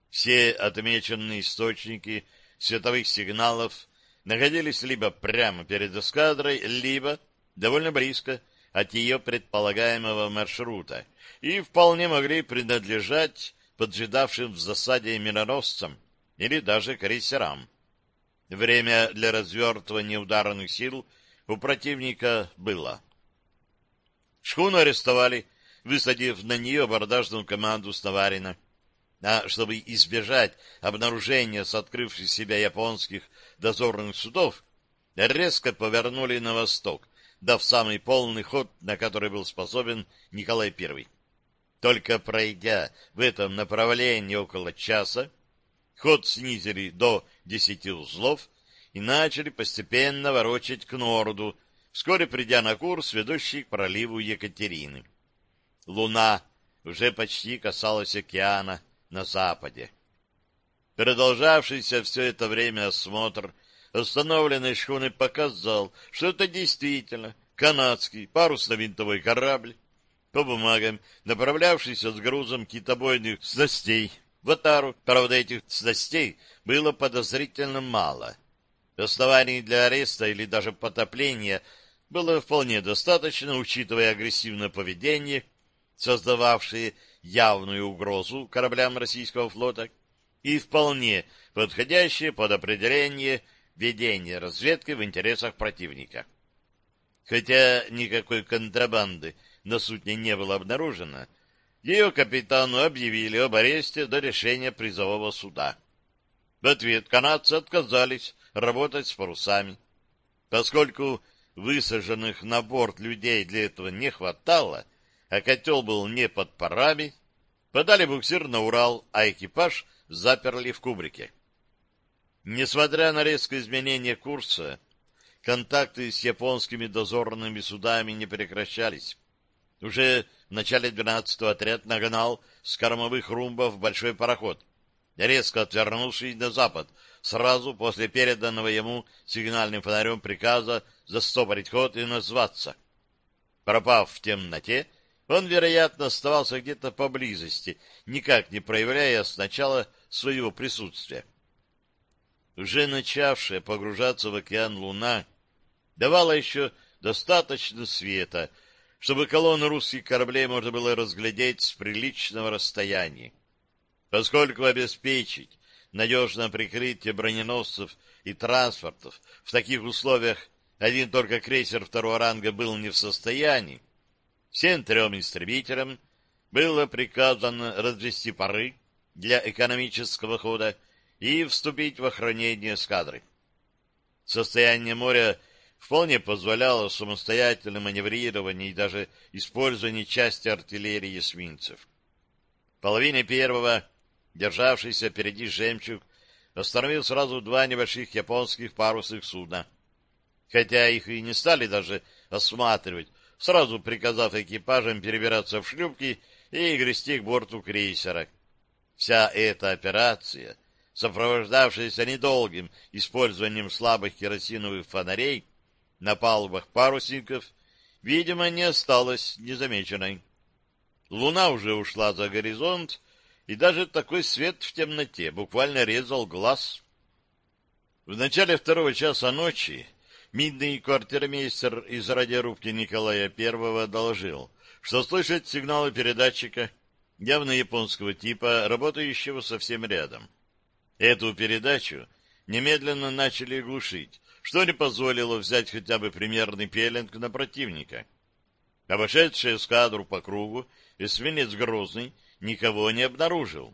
Все отмеченные источники световых сигналов находились либо прямо перед эскадрой, либо довольно близко от ее предполагаемого маршрута и вполне могли принадлежать поджидавшим в засаде миноносцам или даже крейсерам. Время для развертывания ударных сил у противника было. Шхуну арестовали, высадив на нее абордажную команду с Наварина. А чтобы избежать обнаружения с открывших себя японских дозорных судов, резко повернули на восток, дав самый полный ход, на который был способен Николай I. Только пройдя в этом направлении около часа, ход снизили до десяти узлов и начали постепенно ворочать к норду, вскоре придя на курс, ведущий к проливу Екатерины. Луна уже почти касалась океана на западе. Продолжавшийся все это время осмотр остановленной шхуны показал, что это действительно канадский парусно-винтовой корабль, по бумагам, направлявшийся с грузом китобойных снастей. В Атару, правда, этих снастей было подозрительно мало. Оснований для ареста или даже потопления было вполне достаточно, учитывая агрессивное поведение, создававшее явную угрозу кораблям российского флота, и вполне подходящее под определение ведения разведки в интересах противника. Хотя никакой контрабанды на судне не было обнаружено, ее капитану объявили об аресте до решения призового суда. В ответ канадцы отказались работать с парусами. Поскольку высаженных на борт людей для этого не хватало, а котел был не под парами, подали буксир на Урал, а экипаж заперли в кубрике. Несмотря на резкое изменение курса, контакты с японскими дозорными судами не прекращались. Уже в начале 12-го отряд нагнал с кормовых румбов большой пароход, резко отвернувший на запад, сразу после переданного ему сигнальным фонарем приказа застопорить ход и назваться. Пропав в темноте, он, вероятно, оставался где-то поблизости, никак не проявляя сначала своего присутствия. Уже начавшая погружаться в океан луна давала еще достаточно света, чтобы колонну русских кораблей можно было разглядеть с приличного расстояния. Поскольку обеспечить надежное прикрытие броненосцев и транспортов в таких условиях один только крейсер второго ранга был не в состоянии, всем трем истребителям было приказано развести пары для экономического хода и вступить в охранение эскадры. Состояние моря вполне позволяло самостоятельное маневрирование и даже использование части артиллерии эсминцев. Половине первого, державшийся впереди «Жемчуг», остановил сразу два небольших японских парусных судна. Хотя их и не стали даже осматривать, сразу приказав экипажам перебираться в шлюпки и грести к борту крейсера. Вся эта операция, сопровождавшаяся недолгим использованием слабых керосиновых фонарей на палубах парусников, видимо, не осталась незамеченной. Луна уже ушла за горизонт, и даже такой свет в темноте буквально резал глаз. В начале второго часа ночи Мидный квартирмейстер из радиорубки Николая I доложил, что слышит сигналы передатчика, явно японского типа, работающего совсем рядом. Эту передачу немедленно начали глушить, что не позволило взять хотя бы примерный пеленг на противника. Обошедший эскадру по кругу, эсминец Грозный никого не обнаружил.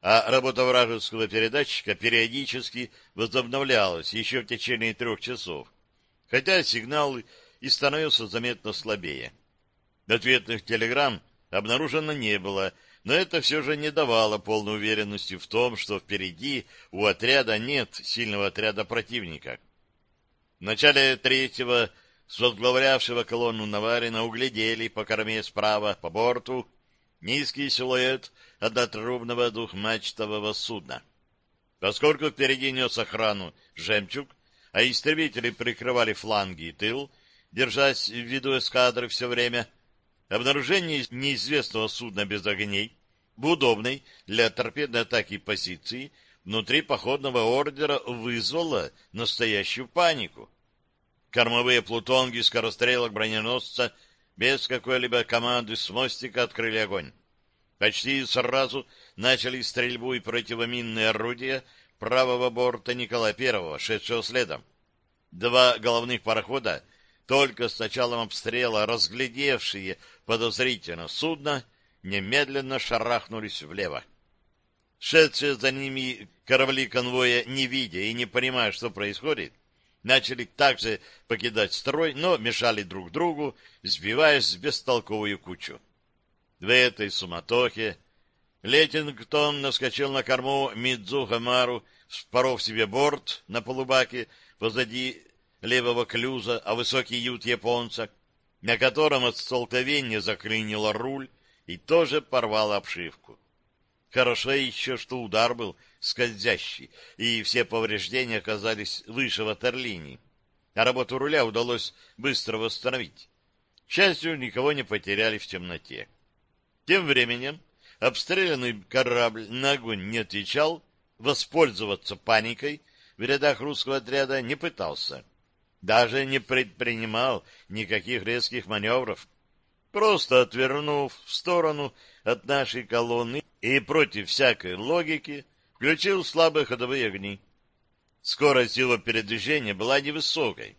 А работа вражеского передатчика периодически возобновлялась еще в течение трех часов хотя сигнал и становился заметно слабее. Ответных телеграмм обнаружено не было, но это все же не давало полной уверенности в том, что впереди у отряда нет сильного отряда противника. В начале третьего с возглавлявшего колонну Наварина углядели по корме справа по борту низкий силуэт однотрубного двухмачтового судна. Поскольку впереди нес охрану «Жемчуг», а истребители прикрывали фланги и тыл, держась в виду эскадры все время. Обнаружение неизвестного судна без огней в удобной для торпедной атаки позиции внутри походного ордера вызвало настоящую панику. Кормовые плутонги скорострелок броненосца без какой-либо команды с мостика открыли огонь. Почти сразу начали стрельбу и противоминные орудия правого борта Николая I, шедшего следом. Два головных парохода, только с началом обстрела разглядевшие подозрительно судно, немедленно шарахнулись влево. Шедшие за ними корабли конвоя, не видя и не понимая, что происходит, начали также покидать строй, но мешали друг другу, сбиваясь в бестолковую кучу. В этой суматохе Леттингтон наскочил на корму Мидзу Мару, вспоров себе борт на полубаке позади левого клюза, а высокий ют японца, на котором от столкновения заклинило руль и тоже порвал обшивку. Хорошо еще, что удар был скользящий, и все повреждения оказались выше ватерлинии, а работу руля удалось быстро восстановить. К счастью, никого не потеряли в темноте. Тем временем Обстрелянный корабль на огонь не отвечал, воспользоваться паникой в рядах русского отряда не пытался. Даже не предпринимал никаких резких маневров. Просто отвернув в сторону от нашей колонны и против всякой логики включил слабые ходовые огни. Скорость его передвижения была невысокой.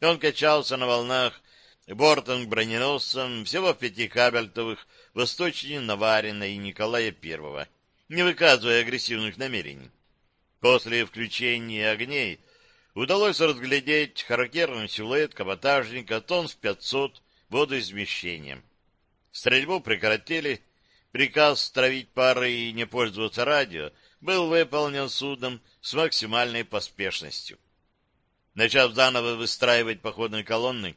Он качался на волнах бортом к броненосцам всего в пяти кабельтовых восточнее Наварина и Николая I, не выказывая агрессивных намерений. После включения огней удалось разглядеть характерный силуэт каботажника тонн в 500 водоизмещением. Стрельбу прекратили, приказ стравить пары и не пользоваться радио был выполнен судном с максимальной поспешностью. Начав заново выстраивать походные колонны,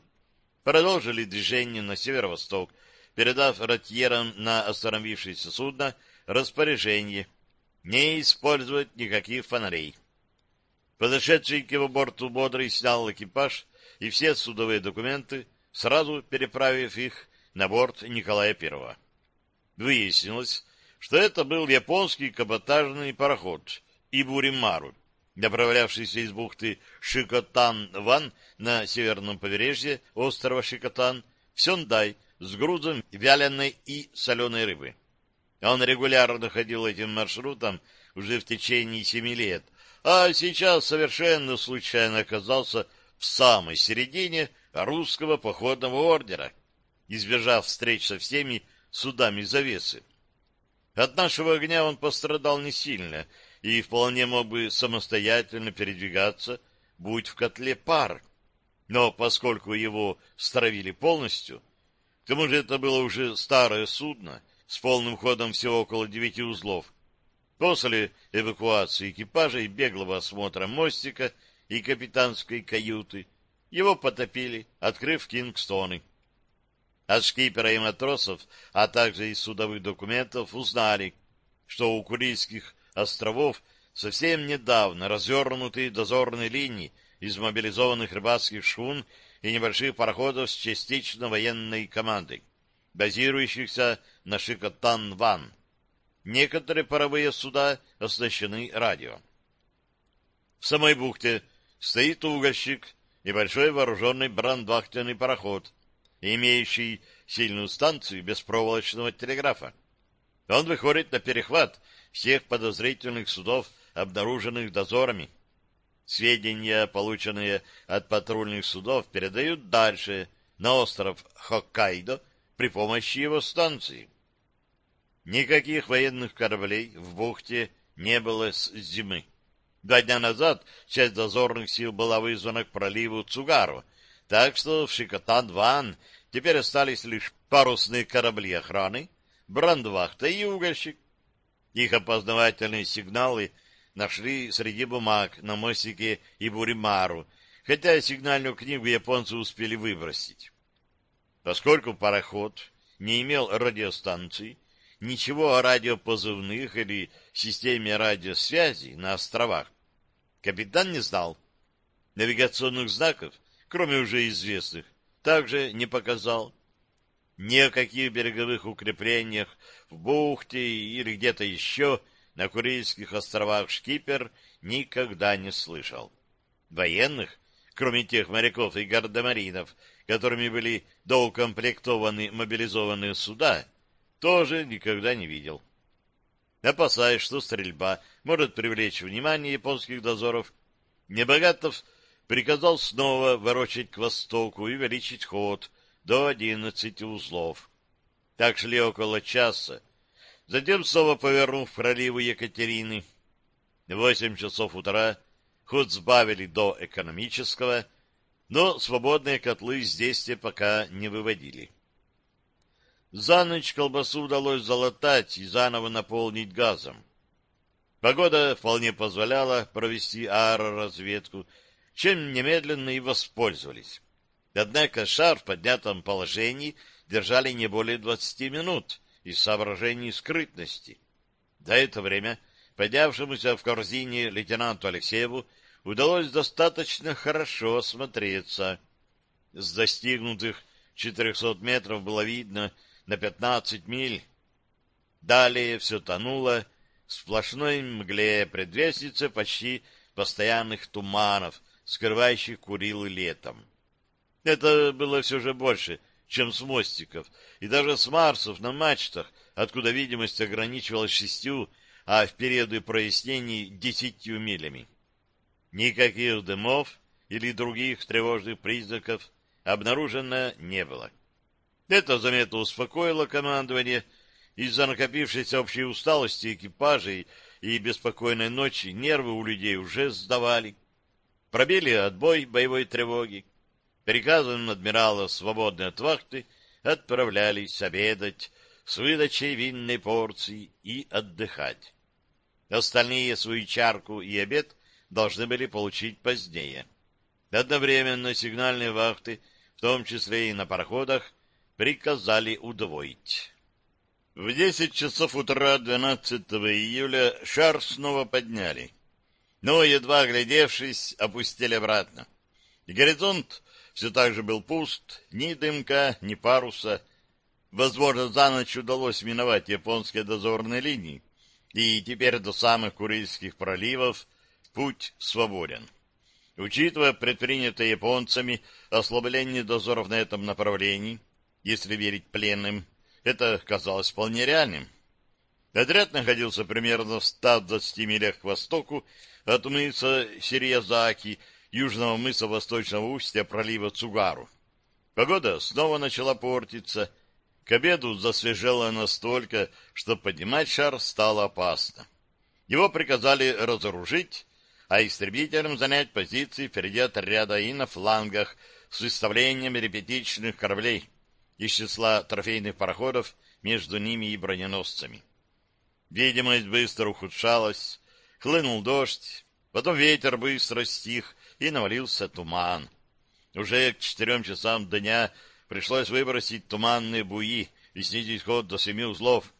продолжили движение на северо-восток, передав ротьерам на остановившееся судно распоряжение не использовать никаких фонарей. Подошедший к его борту бодрый снял экипаж и все судовые документы, сразу переправив их на борт Николая I. Выяснилось, что это был японский каботажный пароход Ибуримару, направлявшийся из бухты Шикотан-Ван на северном побережье острова Шикотан в Сёндай с грузом вяленой и соленой рыбы. Он регулярно ходил этим маршрутом уже в течение семи лет, а сейчас совершенно случайно оказался в самой середине русского походного ордера, избежав встреч со всеми судами завесы. От нашего огня он пострадал не сильно и вполне мог бы самостоятельно передвигаться, будь в котле пар. Но поскольку его стравили полностью, к тому же это было уже старое судно с полным ходом всего около девяти узлов, после эвакуации экипажа и беглого осмотра мостика и капитанской каюты, его потопили, открыв Кингстоны. От шкипера и матросов, а также из судовых документов узнали, что у Курильских островов совсем недавно развернуты дозорные линии из мобилизованных рыбацких шхун и небольших пароходов с частично военной командой, базирующихся на Шикотан-Ван. Некоторые паровые суда оснащены радио. В самой бухте стоит угольщик и большой вооруженный брандвахтенный пароход, имеющий сильную станцию беспроволочного телеграфа. Он выходит на перехват всех подозрительных судов, обнаруженных дозорами. Сведения, полученные от патрульных судов, передают дальше, на остров Хоккайдо, при помощи его станции. Никаких военных кораблей в бухте не было с зимы. Два дня назад часть дозорных сил была вызвана к проливу Цугару, так что в Шикотан-Ван теперь остались лишь парусные корабли охраны, брандвахта и угольщик. Их опознавательные сигналы нашли среди бумаг на мостике Ибуримару, хотя сигнальную книгу японцы успели выбросить. Поскольку пароход не имел радиостанции, ничего о радиопозывных или системе радиосвязи на островах капитан не знал. Навигационных знаков, кроме уже известных, также не показал. Ни о каких береговых укреплениях в бухте или где-то еще на Курильских островах шкипер никогда не слышал. Военных, кроме тех моряков и гардемаринов, которыми были доукомплектованы мобилизованные суда, тоже никогда не видел. Опасаясь, что стрельба может привлечь внимание японских дозоров, Небогатов приказал снова ворочать к востоку и увеличить ход до одиннадцати узлов. Так шли около часа. Затем снова повернул в проливу Екатерины. Восемь часов утра ход сбавили до экономического, но свободные котлы здесь пока не выводили. За ночь колбасу удалось залатать и заново наполнить газом. Погода вполне позволяла провести аэроразведку, чем немедленно и воспользовались. Однако шар в поднятом положении держали не более двадцати минут из соображений скрытности. За это время поднявшемуся в корзине лейтенанту Алексееву удалось достаточно хорошо осмотреться. С достигнутых четырехсот метров было видно, на пятнадцать миль. Далее все тонуло в сплошной мгле предвестнице почти постоянных туманов, скрывающих Курилы летом. Это было все же больше, чем с мостиков, и даже с Марсов на мачтах, откуда видимость ограничивалась шестью, а в периоды прояснений десятью милями. Никаких дымов или других тревожных признаков обнаружено не было. Это заметно успокоило командование. Из-за накопившейся общей усталости экипажей и беспокойной ночи нервы у людей уже сдавали. Пробили отбой боевой тревоги. Приказом адмирала свободной от вахты отправлялись обедать с выдачей винной порции и отдыхать. Остальные свою чарку и обед должны были получить позднее. Одновременно сигнальные вахты, в том числе и на пароходах, приказали удвоить. В десять часов утра 12 июля шар снова подняли, но, едва оглядевшись, опустили обратно. И горизонт все так же был пуст, ни дымка, ни паруса. Возможно, за ночь удалось миновать японские дозорные линии, и теперь до самых Курильских проливов путь свободен. Учитывая предпринятое японцами ослабление дозоров на этом направлении, если верить пленным, это казалось вполне реальным. Отряд находился примерно в 120 милях к востоку от мыса Сириязаки, южного мыса восточного устья пролива Цугару. Погода снова начала портиться. К обеду засвежело настолько, что поднимать шар стало опасно. Его приказали разоружить, а истребителям занять позиции впереди отряда и на флангах с выставлением репетичных кораблей из числа трофейных пароходов между ними и броненосцами. Видимость быстро ухудшалась, хлынул дождь, потом ветер быстро стих, и навалился туман. Уже к четырем часам дня пришлось выбросить туманные буи и снизить ход до семи узлов.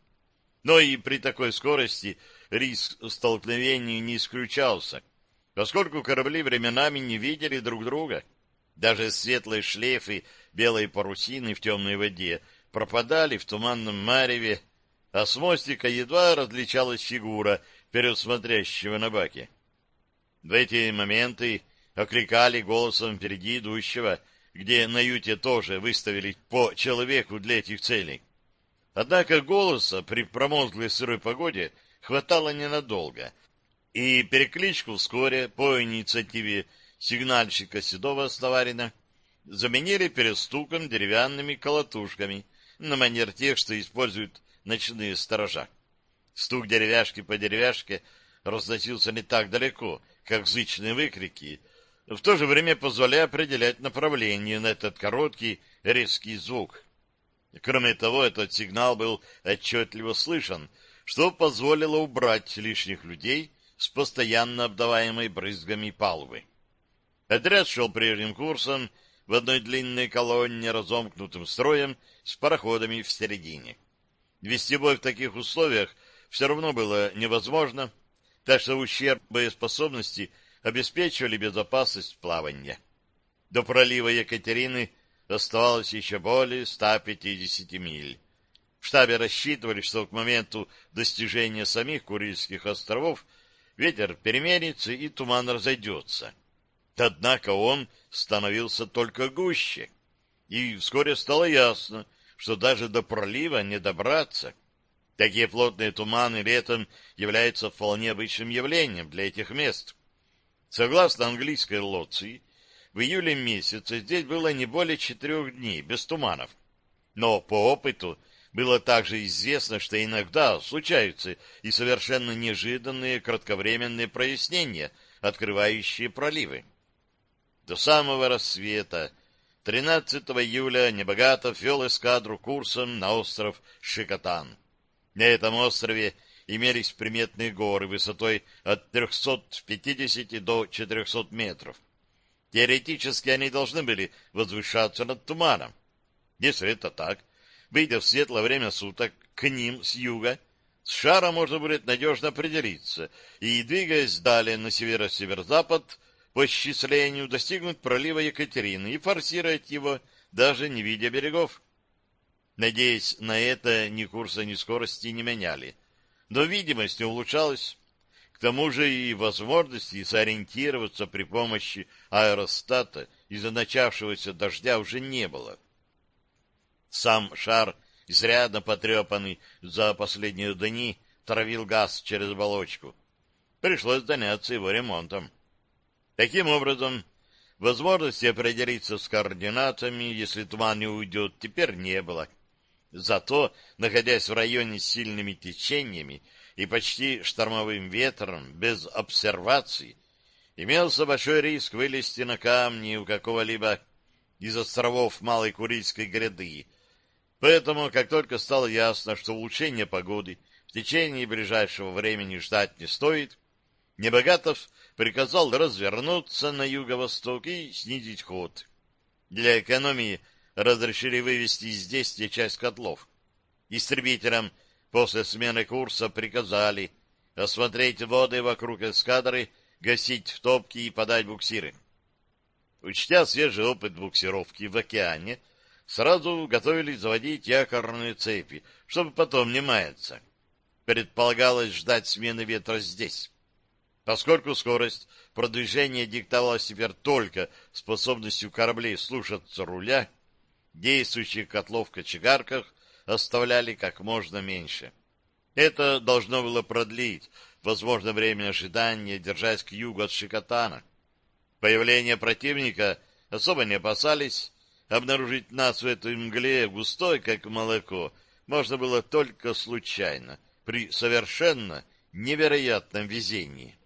Но и при такой скорости риск столкновений не исключался, поскольку корабли временами не видели друг друга. Даже светлые шлейфы белой парусины в темной воде пропадали в туманном мареве, а с мостика едва различалась фигура вперед смотрящего на баке. В эти моменты окликали голосом впереди идущего, где на юте тоже выставили по человеку для этих целей. Однако голоса при промозглой сырой погоде хватало ненадолго, и перекличку вскоре по инициативе сигнальщика Седова Ставарина заменили перестуком деревянными колотушками на манер тех, что используют ночные сторожа. Стук деревяшки по деревяшке разносился не так далеко, как зычные выкрики, в то же время позволяя определять направление на этот короткий резкий звук. Кроме того, этот сигнал был отчетливо слышен, что позволило убрать лишних людей с постоянно обдаваемой брызгами палубы. Отряд шел прежним курсом в одной длинной колонне разомкнутым строем с пароходами в середине. Вести бой в таких условиях все равно было невозможно, так что ущерб боеспособности обеспечивали безопасность плавания. До пролива Екатерины оставалось еще более 150 миль. В штабе рассчитывали, что к моменту достижения самих Курильских островов ветер переменится и туман разойдется. Однако он становился только гуще, и вскоре стало ясно, что даже до пролива не добраться. Такие плотные туманы летом являются вполне обычным явлением для этих мест. Согласно английской лоции, в июле месяце здесь было не более четырех дней без туманов. Но по опыту было также известно, что иногда случаются и совершенно неожиданные кратковременные прояснения, открывающие проливы. До самого рассвета 13 июля Небогатов вел эскадру курсом на остров Шикотан. На этом острове имелись приметные горы высотой от 350 до 400 метров. Теоретически они должны были возвышаться над туманом. Если это так, выйдя в светлое время суток к ним с юга, с шара можно будет надежно определиться и, двигаясь далее на северо-северо-запад, по счислению достигнуть пролива Екатерины и форсировать его, даже не видя берегов. Надеясь на это, ни курса, ни скорости не меняли — но видимость не улучшалась. К тому же и возможности сориентироваться при помощи аэростата из-за начавшегося дождя уже не было. Сам шар, изрядно потрепанный за последние дни, травил газ через оболочку. Пришлось заняться его ремонтом. Таким образом, возможности определиться с координатами, если туман не уйдет, теперь не было. Зато, находясь в районе с сильными течениями и почти штормовым ветром, без обсерваций, имелся большой риск вылезти на камни у какого-либо из островов Малой Курильской гряды. Поэтому, как только стало ясно, что улучшение погоды в течение ближайшего времени ждать не стоит, Небогатов приказал развернуться на юго-восток и снизить ход. Для экономии разрешили вывести из действия часть котлов. Истребителям после смены курса приказали осмотреть воды вокруг эскадры, гасить топки и подать буксиры. Учтя свежий опыт буксировки в океане, сразу готовились заводить якорные цепи, чтобы потом не маяться. Предполагалось ждать смены ветра здесь. Поскольку скорость продвижения диктовалась теперь только способностью кораблей слушаться руля, действующих котлов в кочегарках оставляли как можно меньше. Это должно было продлить, возможно, время ожидания, держась к югу от Шикотана. Появление противника особо не опасались. Обнаружить нас в этой мгле, густой, как молоко, можно было только случайно, при совершенно невероятном везении.